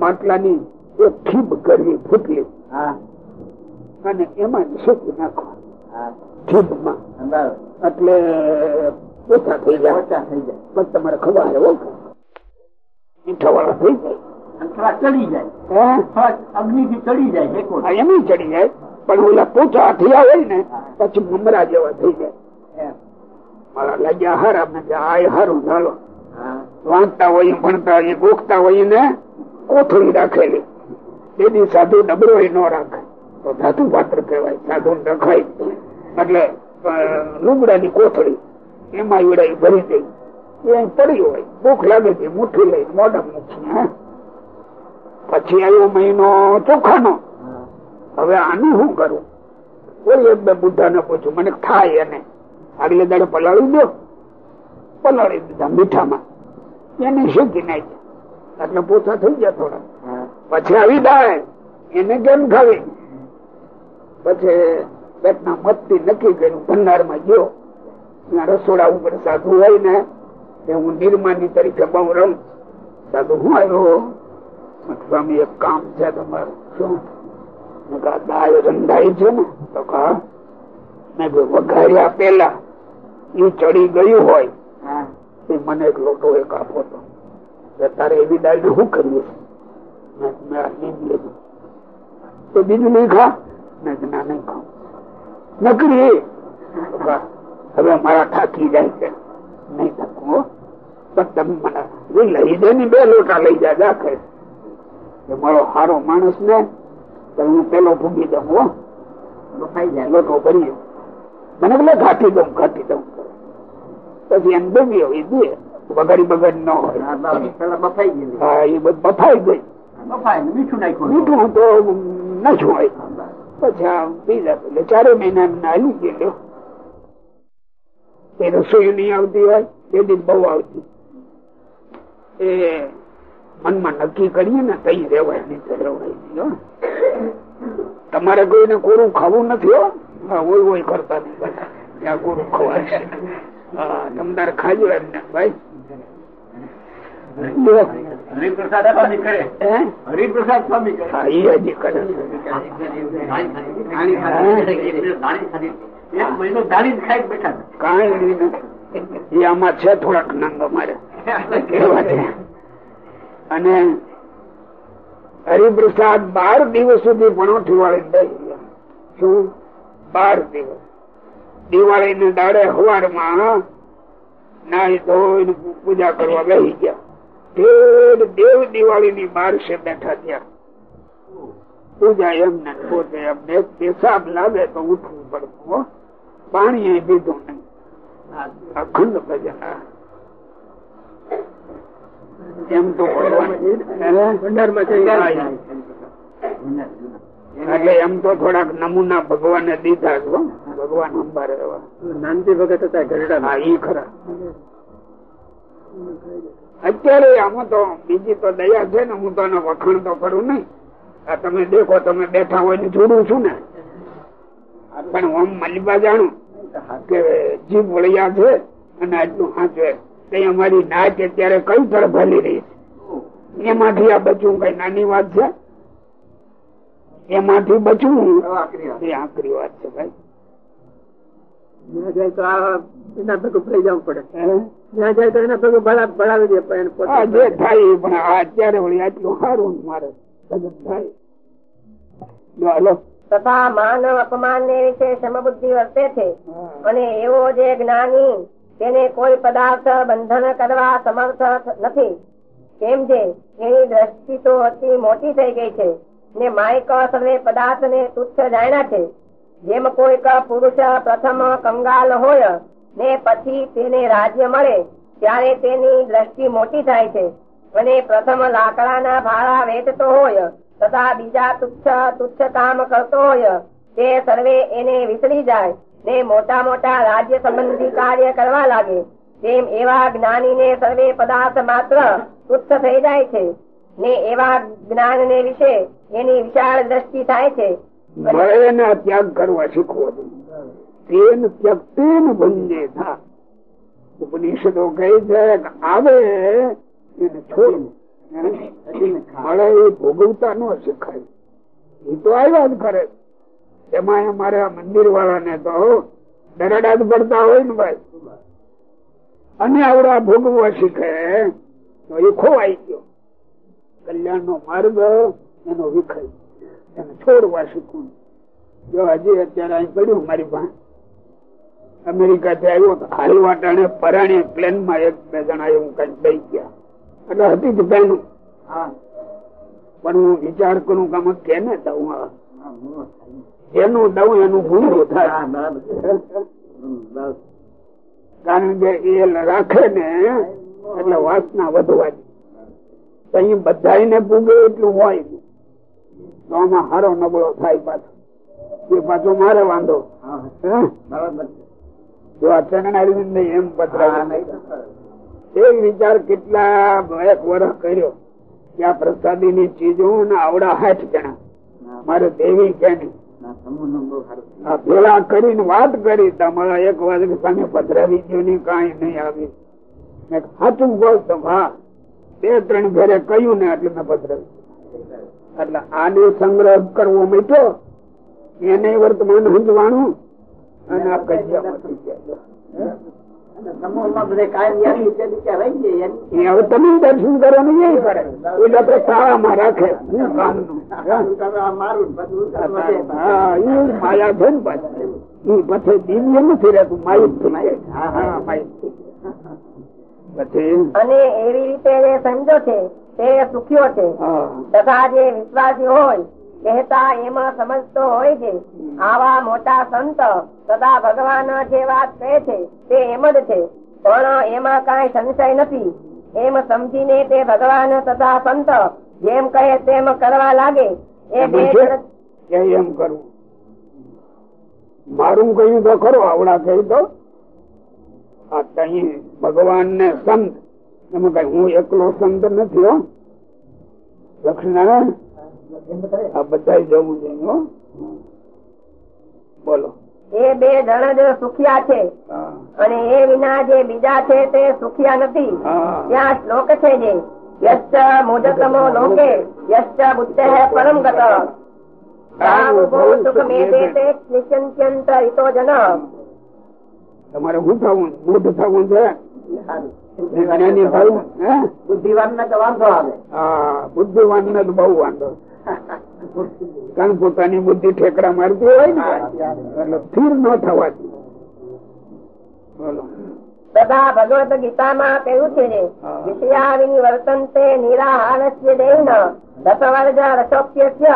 માટલાની એક ખીબ કરવી ફૂટલી. અને એમાં ખીબમાં અંધારો એટલે ઓછા થઈ જાય. ઓછા થઈ જાય. પણ તમારે ખબર એવો મીઠા વાળા થઈ જાય. ચડી જાય. અગ્નિ થી ચડી જાય એમ ચડી જાય. પણ ઓલા પોચા થયા હોય ને પછી મમરા જેવા થઈ જાય. એમ. મારા લાગ્યા હારા આ હારું ચાલો. હા. વાંચતા હોય ભણતા હોય ગોખતા હોય ને કોથળી રાખેલી. એની સાધુ ડબરો ન રાખે. તો ધાતુ પાત્ર કહેવાય, સાધુ રખાય. એટલે લુગડાની કોથળી, એમાં ઈવડાઈ ભરી દઈ એ પડી હોય, ભૂખ લાગે છે, મુઠ્ઠી લઈ મોઢા મૂકી પછી આવ્યો મહિનો ચોખાનો. હવે આનું શું કરું? કોઈ એક બે બુદ્ધા ને પૂછ્યું, મને થાય એને. આગલે દાડે પલાળી દો. પલાળી દીધા મીઠામાં. એને શેકી નાખ્યા. એટલે પોતા થઈ ગયા થોડા. પછી આવી દાળ એને કેમ ખાવી? પછી પેટના મતથી નક્કી કર્યું ભંડારમાં ગયો રસોડા ઉપર સાધુ હોય ને એ હું નિર્માની તરીકે બહુ રમ. સાધુ હું આવ્યો? સ્વામી એક કામ છે તમારું. શું? દાળ રંધાઈ છે ને. તો કા મેં વઘાર્યા પેલા એ ચડી ગયું હોય. એ મને એક લોટો એક આપો તો. તારે એવી દાળ હું કરવું તો બીજું નહીં ખા મેં ના નહીં ખાઉં નકરી હવે મારા થાકી જાય છે નહીં થકું પણ તમે મને લઈ દે. ને બે લોટા લઈ જાય રાખે એ મારો હારો માણસ ને તો હું પેલો ભૂગી દઉં હો લોટો ભરી મને પેલા ઘાટી દઉં ઘાટી દઉં પછી એમ દેવી હોય એ દે બગાડી બગાડી ન હોય બફાઈ ગઈ. મીઠું નાખ્યું મીઠું તો નશું હોય પછી બીજા એટલે ચારે મહિના નાલી ગયેલો એ રસોઈ નહીં આવતી હોય એ દિન બહુ આવતી એ મનમાં નક્કી કરીએ ને તઈ રેવાય નહીં તો રેવાય નહીં હો. તમારે કોઈને કોરું ખાવું નથી હો હોય ઓય ઓય કરતા નહીં બધા ત્યાં કોરું ખવાય છે હા તમે તારે ખાજો એમને ભાઈ. હરિપ્રસાદ સ્વામી કરે. હરિપ્રસાદ સ્વામી કરે. એ આમાં છે થોડાક નંગ અમારે. અને હરિપ્રસાદ બાર દિવસ સુધી પણોઠી વાળી દઈ શું? બાર દિવસ. દિવાળી ને દાડે હવારમાં નાહી ધોઈને પૂજા કરવા બેસી ગયા. દેવ દિવાળી ની બાર છે બેઠા ત્યાં. પૂજા એમને ને પોતે એમને પેશાબ લાગે તો ઉઠવું પડતું પાણી એ પીધું નહીં. અખંડ ભજન એમ તો એટલે એમ તો થોડાક નમૂના ભગવાને દીધા છો ભગવાન અંબારે એવા. નાનજી ભગત હતા ગરડા હા ઈ ખરા. અત્યારે આમાં તો બીજી તો દયા છે ને, હું તો એનો વખાણ તો કરું નહીં. આ તમે દેખો, તમે બેઠા હોય ને જોડું છું ને. પણ હું મલિબા જાણું કે જીભ વળિયા છે અને આટલું હાચવે તે અમારી નાચ અત્યારે કઈ તરફ ભલી રહી છે? એમાંથી આ બચવું કઈ નાની વાત છે? એમાંથી બચવું? આકરી વાત છે ભાઈ. એના ભેગું ફરી જવું પડે. હે? જાય તો એના ભેગું ભલા દે પણ એને પોતે હા જે થાય પણ અત્યારે વળી આટલું સારું મારે ભજન થાય. જો તથા માનવ અપમાન ને વિશે સમબુદ્ધિ વર્તે છે. અને એવો જે જ્ઞાની તેને કોઈ પદાર્થ બંધન કરવા સમર્થ નથી. કેમ છે એની દ્રષ્ટિ તો અતિ મોટી થઈ ગઈ છે ને માયક સર્વે પદાર્થ ને તુચ્છ જાણ્યા છે. જેમ કોઈક પુરુષ પ્રથમ કંગાલ હોય ને પછી તેને રાજ્ય મળે, ત્યારે તેની દ્રષ્ટિ મોટી થાય છે. અને પ્રથમ લાકડાના ભાડા વેચતો હોય, તથા બીજા તુચ્છ તુચ્છ કામ કરતો હોય, તે સર્વે એને વિસરી જાય ને મોટા મોટા રાજ્ય સંબંધી કાર્ય કરવા લાગે. તેમ એવા જ્ઞાની ને સર્વે પદાર્થ માત્ર તુચ્છ થઈ જાય છે. ને એવા જ્ઞાન ને વિશે એની વિશાળ દ્રષ્ટિ થાય છે. ત્યાગ કરવા શીખવો તેન ત્યક્તેન બંને થા. ઉપનિષદો કહે છે કે આવે એને છોડ મળે એ ભોગવતા ન શીખાય. એ તો આવ્યા જ કરે. એમાં અમારે મંદિર વાળાને તો દરડા જ પડતા હોય ને ભાઈ. અને આવડા ભોગવવા શીખે તો એ ખોવાઈ ગયો. કલ્યાણ નો માર્ગ એનો વિખાય એને છોડવા શીખવું. જો હજી અત્યારે અહીં પડ્યું મારી પાસે. અમેરિકા થી આવ્યો હાલવા ટાણે પરાણે પ્લેનમાં એક બે જણા એવું કંઈક દઈ ગયા. એટલે હતી જ બહેનું પણ હું વિચાર કરું કે આમાં કેને દઉં જેનું દઉં એનું ભૂંડું થાય કારણ કે એ રાખે ને એટલે વાસના વધવાની તો અહીં બધાને પૂગે એટલું હોય તો આમાં હારો નબળો થાય પાછો. એ પાછો મારે વાંધો. હે? જો આ ચરણારવિંદ એમ પત્ર એ વિચાર કેટલા એક વર્ષ કર્યો. કે આ પ્રસાદી ની ચીજો ને આવડા હાથ જણા. મારે દેવી કે નહીં આ ભેળા કરીને વાત કરી. તમારા એક વાત સામે પધરાવી ગયો ની કઈ નહીં આવી. મેં સાચું બોલ તો હા બે ત્રણ ઘરે કહ્યું ને એટલે મેં પધરાવી એટલે આને સંગ્રહ કરવો મીઠો. એને વર્તમાન હંજવાણું. અને આ કજિયામાંથી ગયા. હવે તમે દર્શન કરો ને એ કરે? એટલે તો શાળામાં રાખે. શું કામનું હા એ માયા છે ને પાછી. એ પછી દિવ્ય નથી રહેતું માયુક થઈ જાય હા માયુક થઈ જાય. પછી? અને એવી રીતે સમજો છે તે સુખ્યો છે. તથા જે વિશ્વાસી હોય કહેતા એમાં સમજતો હોય છે. આવા મોટા સંત સદા ભગવાન જે વાત કહે છે તે એમ જ છે. પણ એમાં કઈ સંશય નથી. એમ સમજીને તે ભગવાન સદા સંત જેમ કહે તેમ કરવા લાગે. એ એમ કરવું મારું કહ્યું તો ખરો આવડા કહ્યું તો. આ તહી ભગવાન ને સંત. એમાં કઈ હું એકલો સંત નથી હો. લક્ષ્મણ આ બધા જવું જોઈએ બોલો. એ બે જણ જ સુખિયા છે અને એ વિના જે બીજા છે તે સુખિયા નથી. ત્યાં શ્લોક છે જે યશ્ચ મોદકમો લોકે યશ્ચ બુદ્ધે પરમ ગત તમારે શું થવું? બુદ્ધ થવું છે? બુદ્ધિવાન ને તો વાંધો આવે. હા બુદ્ધિવાન ને તો બહુ વાંધો. કારણ પોતાની બુદ્ધિ ઠેકડા મારતી હોય ને એટલે સ્થિર ન થવાથી બોલો તથા ભગવદ ગીતામાં કહ્યું છે જે હા. વિષયાવિની વર્તનતે નિરાહારસ્ય દેન રસવર્જ રસોપ્યસ્ય.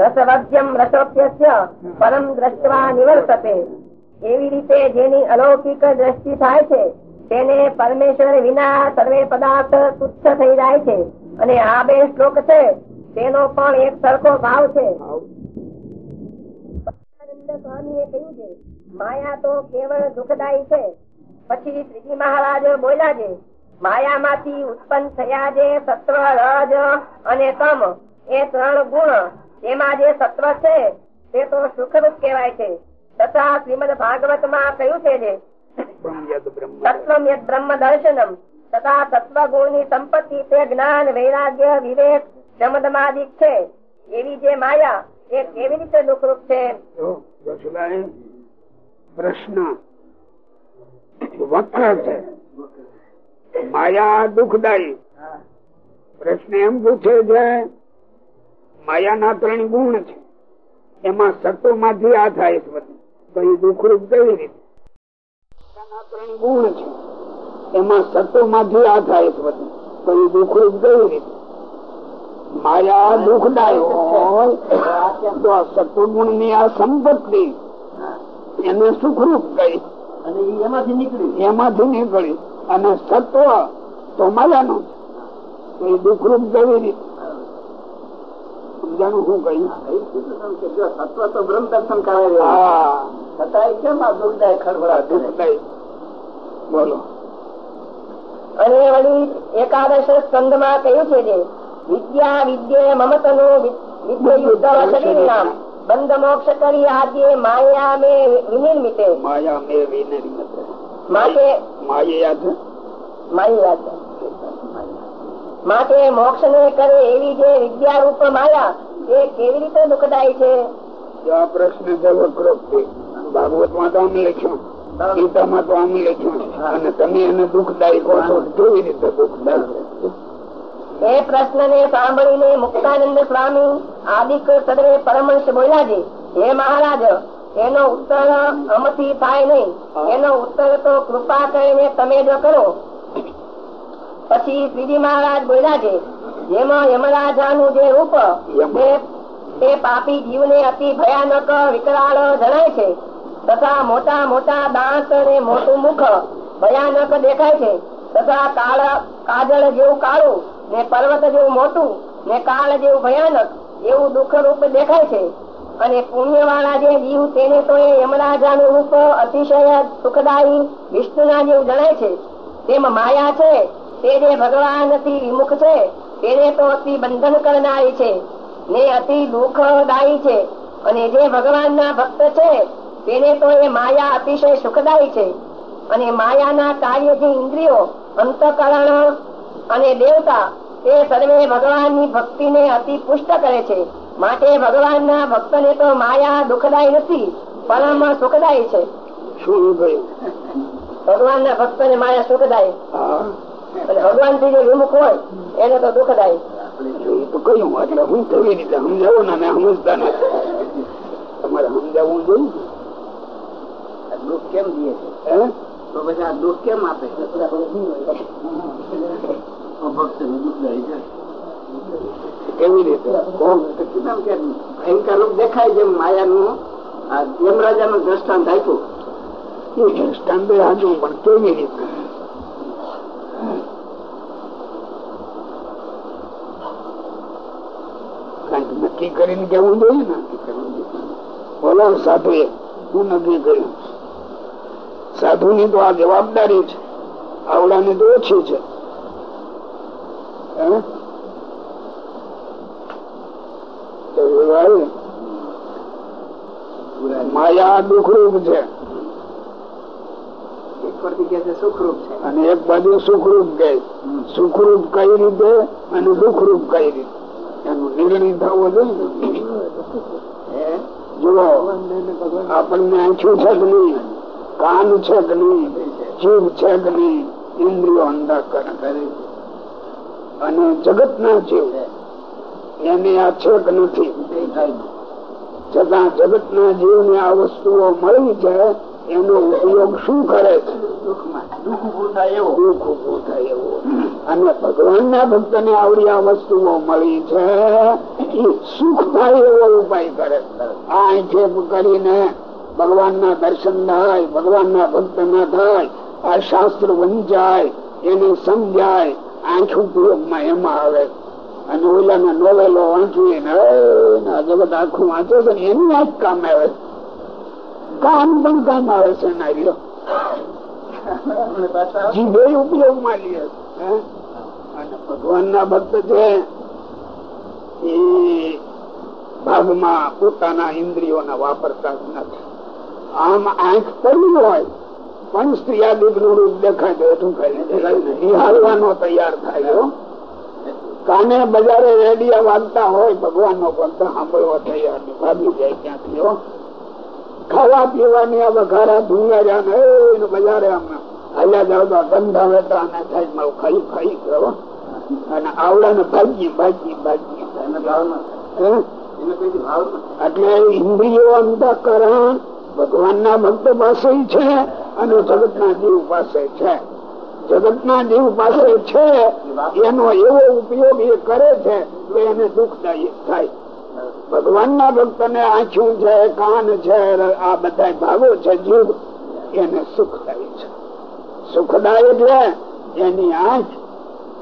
રસવર્જ્યમ રસોપ્યસ્ય પરમ દ્રષ્ટવા નિવર્તતે એવી રીતે જેની અલૌકિક દ્રષ્ટિ થાય છે તેને પરમેશ્વર વિના સર્વે પદાર્થ તુચ્છ થઈ જાય છે અને આ બે શ્લોક છે તેનો પણ એક સરખો ભાવ છે. કહ્યું છે માયા તો કેવળ દુઃખદાયી છે. પછી શ્રીજી મહારાજ બોલ્યા છે માયા માંથી ઉત્પન્ન થયા જે સત્વ રજ અને તમ એ ત્રણ ગુણ. તેમાં જે સત્વ છે તે તો સુખરૂપ કહેવાય છે. તથા શ્રીમદ ભાગવતમાં કહ્યું છે જે યદ બ્રહ્મ. દર્શનમ. તથા સત્વ ગુણની સંપત્તિ તે જ્ઞાન વૈરાગ્ય વિવેક શમદમાદિક છે. એવી જે માયા, એ કેવી રીતે દુઃખરૂપ છે? પ્રશ્ન વક્ર છે. માયા દુઃખદાયી. પ્રશ્ન એમ પૂછે છે, માયાના ત્રણ ગુણ છે. એમાં સત્વમાંથી આ થાય તો દુઃખરૂપ કેવી રીતે? ત્રણ ગુણ છે. એમાં સત્વમાંથી આ થાય તો દુઃખરૂપ કેવી રીતે? માયા દુઃખદાયી હોય તો આ સતુગુણની આ સંપત્તિ એને સુખરૂપ ગઈ અને એમાંથી નીકળી એમાંથી નીકળી. અને સત્વ તો માયાનું એ દુઃખરૂપ કેવી રીતે સમજાણું શું કહ્યું? સત્વ તો બ્રહ્મ દર્શન કરાવી રહ્યું હા. કેમ આ? બોલો. અને વળી એકાદશ સ્કંદમાં કહ્યું છે જે? વિદ્યા વિદ્ય મમતનો વિદ્ય બંધ મોક્ષ કરી આજે માયા મે વિનિર્મિતે માયા મે વિનિર્મિત માટે માયા માયા માટે મોક્ષ ને કરે એવી જે વિદ્યા રૂપ માયા એ કેવી રીતે દુઃખદાય છે આ પ્રશ્ન છે ભાગવતમાં તો આમ લખ્યું. ગીતામાં તો આમ લખ્યું. અને તમે એને દુઃખદાયી કહો છો. કેવી રીતે દુઃખદાયી? એ પ્રશ્ન ને સાંભળીને મુક્તાનંદ સ્વામી આદિક સદરે પરમંશ બોલ્યા છે હે મહારાજ એનો ઉત્તર અમથી થાય નહીં. એનો ઉત્તર તો કૃપા કરીને તમે જો કરો. પછી શ્રીજી મહારાજ બોલ્યા છે જેમાં યમરાજાનું જે રૂપ તે પાપી જીવને અતિ ભયાનક વિકરાળ જણાય છે. તથા મોટા મોટા દાંત અને મોટું મુખ ભયાનક દેખાય છે. તથા કાળ કાજળ જેવું કાળું ને પર્વત જેવું મોટું, ને કાળ જેવું ભયાનક, એવું દુઃખ રૂપ દેખાય છે. અને પુણ્ય વાળા જે જીવ તેને તો એ યમરાજાનું રૂપ અતિશય સુખદાયી વિષ્ણુના જેવું જણાય છે. તેમ માયા છે, તે જે ભગવાનથી વિમુખ છે, તેને તો અતિ બંધન કરનારી છે, ને અતિ દુઃખદાયી છે. અને જે ભગવાન ના ભક્ત છે, તેને તો એ માયા અતિશય સુખદાયી છે. અને માયાના કાર્ય જે ઇન્દ્રિયો અંતકરણ અને દેવતા તે સર્વે ભગવાનની ભક્તિને અતિ પુષ્ટ કરે છે. માટે ભગવાનના ભક્તને તો માયા દુઃખદાયી નથી પરમ સુખદાયી છે. શું ભગવાનના ભક્તને માયા સુખદાયી. અને ભગવાનથી જે વિમુખ હોય એને તો દુઃખદાય. તો કહ્યું એટલે હું કેવી રીતે સમજાવું ને સમજતા નથી. તમારે સમજાવવું જોઈએ દુઃખ કેમ દે છે? હે? તો પછી આ દુઃખ કેમ આપે? છે *laughs* ભયંકર રૂપ દેખાય જેમ માયાનું, આ યમરાજાનું દ્રષ્ટાંત આપ્યું. નક્કી કરીને કેવું જોઈએ ને. બોલો સાધુ એ હું નક્કી કર્યું સાધુ ની તો આ જવાબદારી છે. આવડાની તો ઓછી છે. માયા દુઃખરૂપ છે. અને એક બાજુ સુખરૂપ કે સુખરૂપ કઈ રીતે અને દુઃખરૂપ કઈ રીતે? એનું નિર્ણય થવો જોઈએ. જુઓ આપણને આંખું છે કે નહીં? કાન છે કે નહીં? જીભ છે કે નહીં? ઇન્દ્રિયો અંધાકરણ કરે અને જગત ના જીવ. એને આ છેક નથી. છતાં જગત ના જીવ ને આ વસ્તુઓ મળી છે, એનો ઉપયોગ શું કરે? છે અને ભગવાન ના ભક્ત ને આવડી આ વસ્તુઓ મળી છે, એ સુખ થાય એવો ઉપાય કરે. આ આક્ષેપ કરીને ભગવાન ના દર્શન થાય ભગવાન ના ભક્ત ના થાય, આ શાસ્ત્ર વંચાય એને સમજાય આંખ ઉપયોગમાં એમાં આવે. અને ઓલા નોવેલો વાંચવી ને, જગત આખું વાંચે છે ને એની વાત કામ આવે. કામ પણ કામ આવે છે નારીઓ ભગવાન ના ભક્ત છે, એ ભાગમાં પોતાના ઇન્દ્રિયોના વાપરતા નથી. આમ આંખ પડી હોય પણ સ્ત્રીયાદિકનું રૂપ દેખાય નિહાળવાનો તૈયાર થાય કાને બજારે રેડિયા વાગતા હોય ભગવાન નો ભક્ત સાંભળવા તૈયાર ભાગી જાય ક્યાંથી ખાવા પીવાની આ વઘારા ધુંગાર્યા ને એને બજારે આમ હાલ્યા જાવ તો વેતા ને થાય મારું ખાઈ ખાઈ કરો અને આવડા ને ભાગી ભાગી. ભાગી એટલે ઇન્દ્રિયો અંતકરણ ભગવાન ના ભક્ત પાસે છે. અને જગત ના જીવ પાસે છે. જગત ના જીવ પાસે છે, એનો એવો ઉપયોગ એ કરે છે કે એને દુઃખદાયક થાય. ભગવાન ના ભક્ત ને આંખું છે, કાન છે, આ બધા ભાગો છે, જીવ એને સુખદાયી છે. સુખદાય એટલે એની આંખ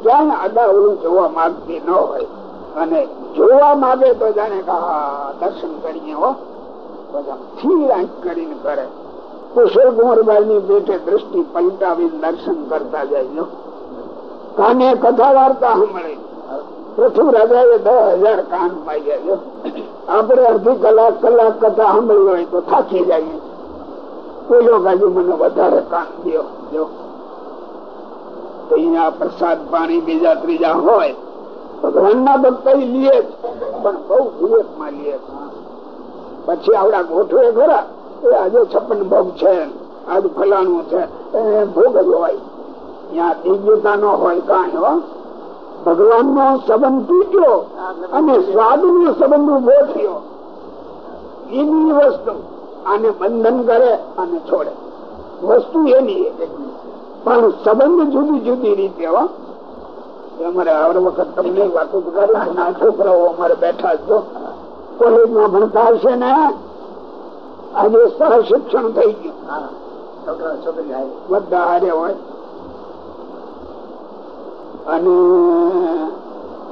ક્યાંય અડાવડું જોવા માંગતી ન હોય. અને જોવા માંગે તો જાણે કે દર્શન કરીએ હો. બધા આંખ કરીને કરે કુશળ કુંવરબાઈ ની પેટે દ્રષ્ટિ પલટાવી દર્શન કરતા જાય. કાને કથા વાર્તા સાંભળે? પૃથ્વી રાજા એ દસ હજાર કાન પાઈ આપડે અડધી કલાક કલાક કથા સાંભળી હોય તો થાકી જાય. કોઈ કાજુ મને વધારે કાન દો જો અહીંયા પ્રસાદ પાણી બીજા ત્રીજા હોય. ભગવાન ના ભક્ત લીએ પણ બહુ વિવેકમાં લીએ પછી આવડા ગોઠવે ખરા. એ આજે છપ્પન ભોગ છે. આજ ફલાણું છે. એ ભોગ જ હોય. ત્યાં દિવ્યતા નો હોય કાંઈ, હો. ભગવાન નો સંબંધ તૂટ્યો અને સ્વાદ નો સંબંધ ઊભો થયો. એની વસ્તુ આને બંધન કરે અને છોડે. વસ્તુ એની પણ સંબંધ જુદી જુદી રીતે, હો. અમારે આવડ વખત તમને વાતો ના છોકરાઓ અમારે બેઠા છો કોલેજમાં ભણતા હશે ને આજે સહ શિક્ષણ થઈ ગયું. બધા હારે હોય. અને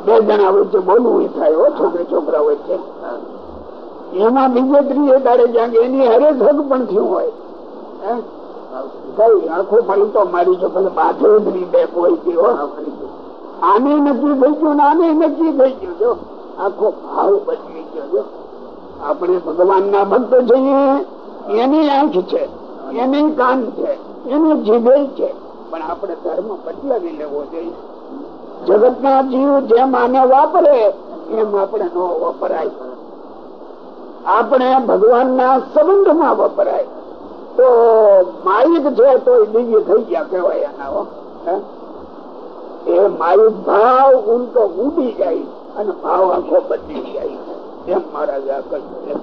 બે જણા વચ્ચે બોલવું થાય. હો છોકરી છોકરા વચ્ચે. એમાં બીજે ત્રીજે તારે જ્યાં એની હરે થગ પણ થયું હોય? કઈ આખો તો મારી જો ભલે બાથે જ નહીં બે કોઈ ગયો આને નક્કી થઈ ગયું આને નક્કી થઈ ગયું. જો આખો ભાવ બદલી ગયો જો. આપણે ભગવાન ના ભક્ત છીએ, એની આંખ છે, એની કાન છે, એની જીભે છે. પણ આપણે ધર્મ બદલાવી લેવો જોઈએ. જગત ના જીવ જેમ આને વાપરે, એમ આપણે ન વપરાય. આપણે ભગવાન ના સંબંધમાં વપરાય. તો માયિક છે તો દિવ્ય થઈ ગયા કેવાય એના એ માયિક ભાવ ઊંટો ઉડી જાય અને ભાવ આખો બદલી જાય. એમ મહારાજ આ કહ્યું.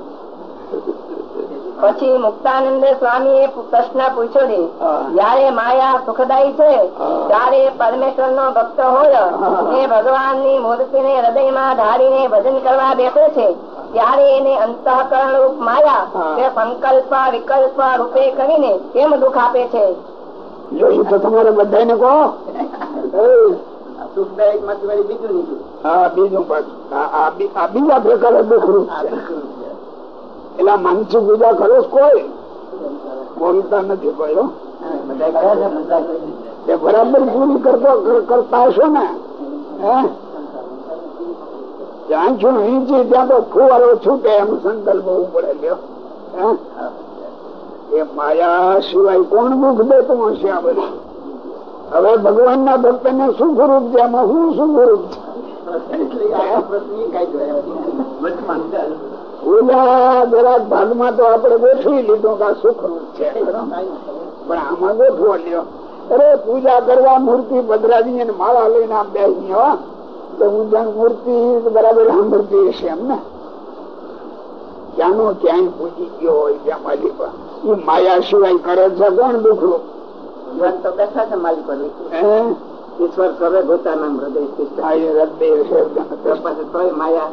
પછી મુક્તાનંદ સ્વામી એ પ્રશ્ન પૂછ્યો. છે જયારે માયા સુખદાયી છે? ત્યારે પરમેશ્વર નો ભક્ત હોય. એ ભગવાનની મૂર્તિ ને હૃદયમાં ધારીને ભજન કરવા બેસે છે. ત્યારે એને અંતઃકરણ રૂપ માયા. તે સંકલ્પ વિકલ્પ રૂપે કરીને કેમ દુઃખ આપે છે? જો તો તમારે બધાને કહો. *laughs* સુખદાયકમાં બીજું નીકળ્યું હા બીજું પ્રકારે દુઃખરૂપ છે. એટલે માનસી પૂજા કરો કોઈ? બોલતા નથી કોઈ બરાબર પૂરી કરતો કરતા હશો ને? જ્યાં છું વીંચી ત્યાં તો ફુવારો છૂટે એમ સંકલ્પ હોવું પડે ગયો? એ માયા સિવાય કોણ દુઃખ દેતું હશે આ બધું? હવે ભગવાન ના ભક્ત ને સુખરૂપ છે, એમાં શું સુખરૂપ છે? ઓલા જરાક ભાગમાં તો આપડે ગોઠવી લીધું કે સુખ રૂપ છે પણ આમાં ગોઠવો લ્યો અરે પૂજા કરવા મૂર્તિ પધરાવી ને માળા લઈને આમ બેસી હો તો હું જાણ મૂર્તિ બરાબર સાંભળતી હશે એમ ને ક્યાંનો ક્યાંય પૂજી ગયો હોય ત્યાં માલિક એ માયા સિવાય કરે છે કોણ દુખરું તો બેઠા છે માલિક. ઈશ્વર સર્વે ભૂતાનામ હૃદય માયા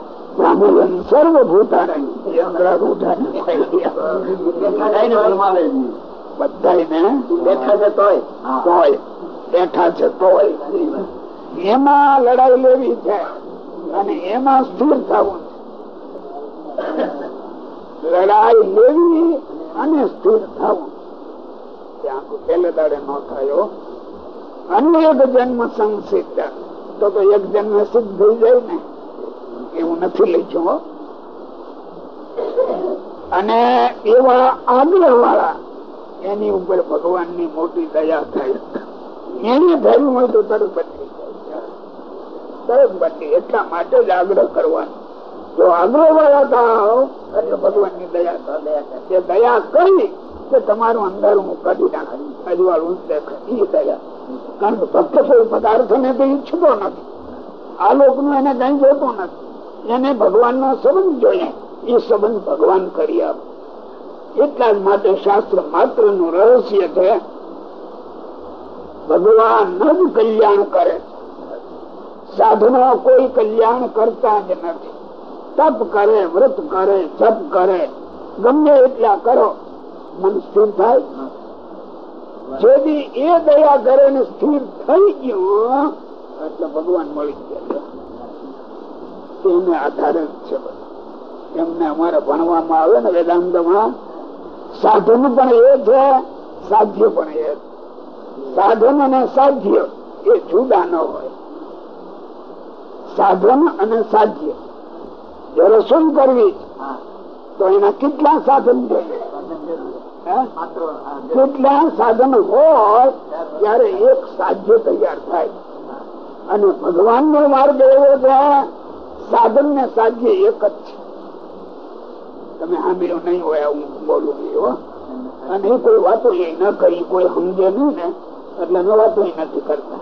તોય. એમાં લડાઈ લેવી છે. અને એમાં સ્થિર થવું લડાઈ લેવી અને સ્થિર થવું પેલે દાડે ન થયો અનેક જન્મ સંસિદ્ધ. તો તો એક જન્મ સિદ્ધ થઈ જાય ને, એવું નથી હો. અને એવા આગ્રહ વાળા એની ઉપર ભગવાનની મોટી દયા થાય. એને ધર્મ હોય તો તરત બદલી તરત બદલી એટલા માટે જ આગ્રહ કરવાનો. જો આગ્રહ વાળા થાવ એટલે ભગવાનની દયા દયા કરી કે તમારું અંધારું કાઢી નાખું. અજવાળું દયા. કારણ કે કોઈ પદાર્થ ને તો ઈચ્છતો નથી. આ લોકનું એને કઈ જોતો નથી. એને ભગવાન નો સંબંધ જોઈએ. એ સંબંધ ભગવાન કરી આપે. એટલા જ માટે શાસ્ત્ર માત્રનું રહસ્ય છે, ભગવાન જ કલ્યાણ કરે સાધનો કોઈ કલ્યાણ કરતા જ નથી. તપ કરે, વ્રત કરે, જપ કરે. ગમે એટલા કરો, મન સ્થિર થાય જેથી એ દયા કરે ને સ્થિર થઈ ગયો, એટલે ભગવાન મળી ગયા એને આધારે છે એમને અમારે ભણવામાં આવે ને વેદાંતમાં, સાધન પણ એ છે, સાધ્ય પણ એ સાધન અને સાધ્ય એ જુદા ન હોય. સાધન અને સાધ્ય. જો રસોઈ કરવી? તો એના કેટલા સાધન જોઈએ હે? કેટલા સાધન હોય, ત્યારે એક સાધ્ય તૈયાર થાય. અને ભગવાન નો માર્ગ એવો છે, સાધન ને સાધ્ય એક જ છે. તમે સાંભળ્યો નહીં હોય હું બોલું એવો અને કોઈ વાતો એ ન કરી, કોઈ સમજે નહીં ને, એટલે અમે વાતો નથી કરતા.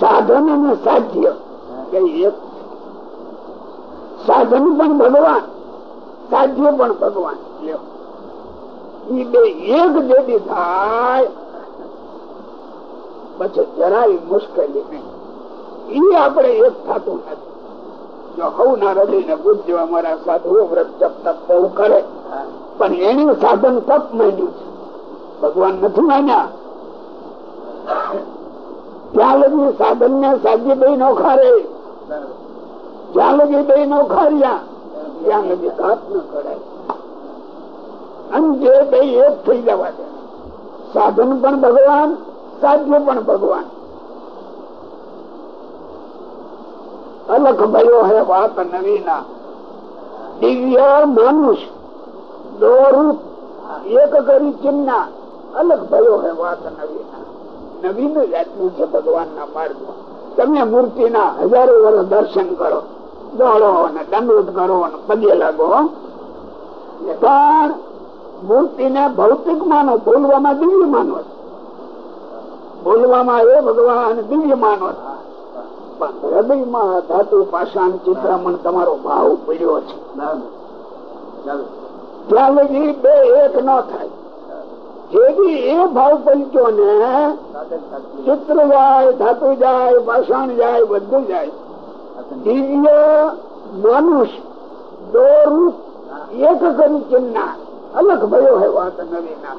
સાધન અને સાધ્ય એક સાધન પણ ભગવાન, સાધ્ય પણ ભગવાન. લ્યો. ઈ બે એક જેવી થાય. પછી જરાય મુશ્કેલી નહીં. એ આપણે એક થતું નથી. ભગવાન નથી માન્યા. ત્યાં લગી સાધન ને સાધ્ય બે જ્યાં લગી બે ત્યાં લગી ઘાત ન કરાય. અને જે બે એક થઈ જવા દે. સાધન પણ ભગવાન સાધ્ય પણ ભગવાન. અલગ ભયો હે વાત નવીના. દિવ્ય મનુષ્ય દો એક કરી ચિન્ના. અલગ ભયો હે વાત નવીના. નવીન જાતનું છે ભગવાન ના માર્ગમાં તમે મૂર્તિ ના હજારો વર્ષ દર્શન કરો, દોડો અને દંડોત કરો અને પગે લાગો પણ મૂર્તિ ને ભૌતિક માનો બોલવામાં દિવ્ય માનો. બોલવામાં એ ભગવાન દિવ્ય માનો. પણ હૃદયમાં ધાતુ, પાષાણ, ચિત્રામણ તમારો ભાવ પડ્યો છે. ત્યાં લગી બે એક ન થાય. જેથી એ ભાવ પંચો ને, ચિત્ર જાય, ધાતુ જાય, પાષાણ જાય, બધું જાય. દિવ્ય મનુષ્ય દો એક કરી ચિન્ના અલગ ભયો હે વાત નવીના.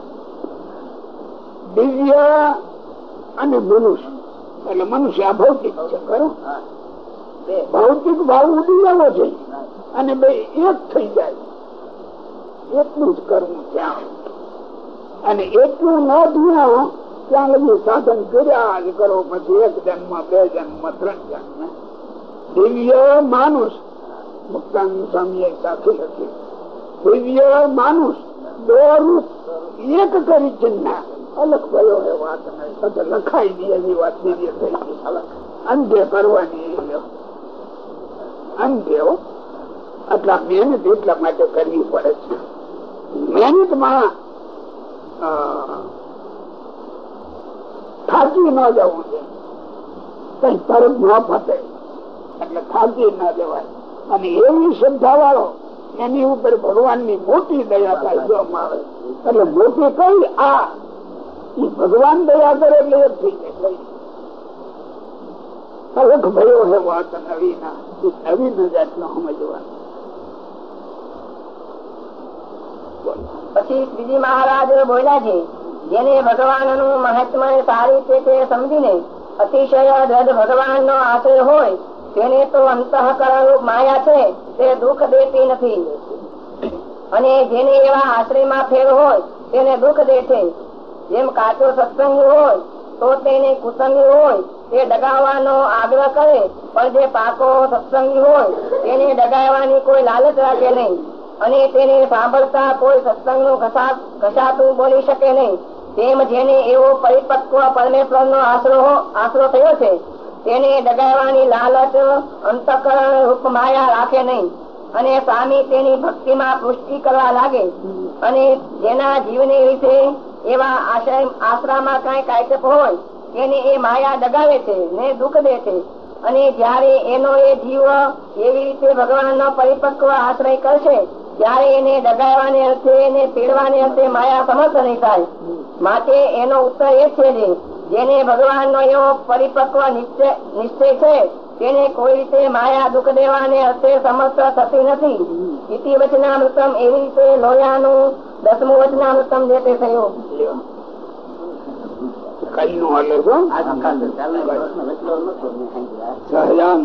દિવ્ય અને મનુષ્ય. એટલે મનુષ્ય આ ભૌતિક છે, ખરું? ભૌતિક ભાવ ઉડી જવો છે. અને બે એક થઈ જાય. એટલું જ કરવું ત્યાં. અને એટલું ન થયું ત્યાં લગી સાધન કર્યા જ કરો. પછી એક જન્મ, બે જન્મ, ત્રણ જન્મ. દિવ્ય માનુષ. મુક્તાન સ્વામી સાથે હતી દિવ્ય માનુષ રૂપ એક કરી ચિંતા અલગ ભયો એ વાત લખાઈ દે એવી વાત દિવ્ય અંધે કરવાની અંધે આટલા મહેનત એટલા માટે કરવી પડે છે. મહેનતમાં થાકી ન જવું છે. કઈ તરત ન ફતે એટલે થાકી ન જવાય. અને એવી શ્રદ્ધા વાળો એની ઉપર ભગવાનની મોટી દયા થાય એટલે મોટી કઈ? આ. ભગવાન દયા કરે એટલે પછી શ્રીજી મહારાજ બોલ્યા છે, જેને ભગવાનનું મહાત્મા સારી રીતે સમજીને અતિશય ભગવાન નો આશ્રય હોય, તેને તો અંતઃકરણ માયા છે. તે દુઃખ દેતી નથી. અને જેને એવા આશ્રયમાં ફેર હોય, તેને દુઃખ દે છે જેમ કાચો સત્સંગ હોય, તો તેને કુસંગી હોય, તે ડગાવવાનો આગ્રહ કરે. પણ જે પાકો સત્સંગી હોય, તેને ડગાવવાની કોઈ લાલચ રાખે નહીં. અને તેને સાંભળતા કોઈ સત્સંગનું ઘસાતું બોલી શકે નહીં. તેમ જેને એવો પરિપક્વ પરમેશ્વર નો આશરો આશરો થયો છે તેને ડગાવવાની લાલચ, અંતકરણ રૂપ માયા રાખે નહીં. અને સ્વામી તેની ભક્તિમાં પુષ્ટિ કરવા લાગે. અને જેના જીવને વિશે એવા આશ્રયમાં કઈ કાયદેપ હોય, તેને એ માયા ડગાવે છે, ને દુઃખ દે છે. અને જયારે એનો એ જીવ એવી રીતે ભગવાન નો પરિપક્વ આશ્રય કરશે ત્યારે એને ડગાવવાને અર્થે એને પીડવાને અર્થે માયા સમર્થ નહીં થાય. માટે એનો ઉત્તર એ છે જેને ભગવાન નો એવો પરિપક્વ નિશ્ચય છે, તેને કોઈ રીતે માયા દુઃખ દેવાને અર્થે સમર્થ થતી નથી. ઇતિ વચનામૃતમ એવી રીતે લોયાનું દસમું વચનામૃતમ જે તે થયું. સહજાન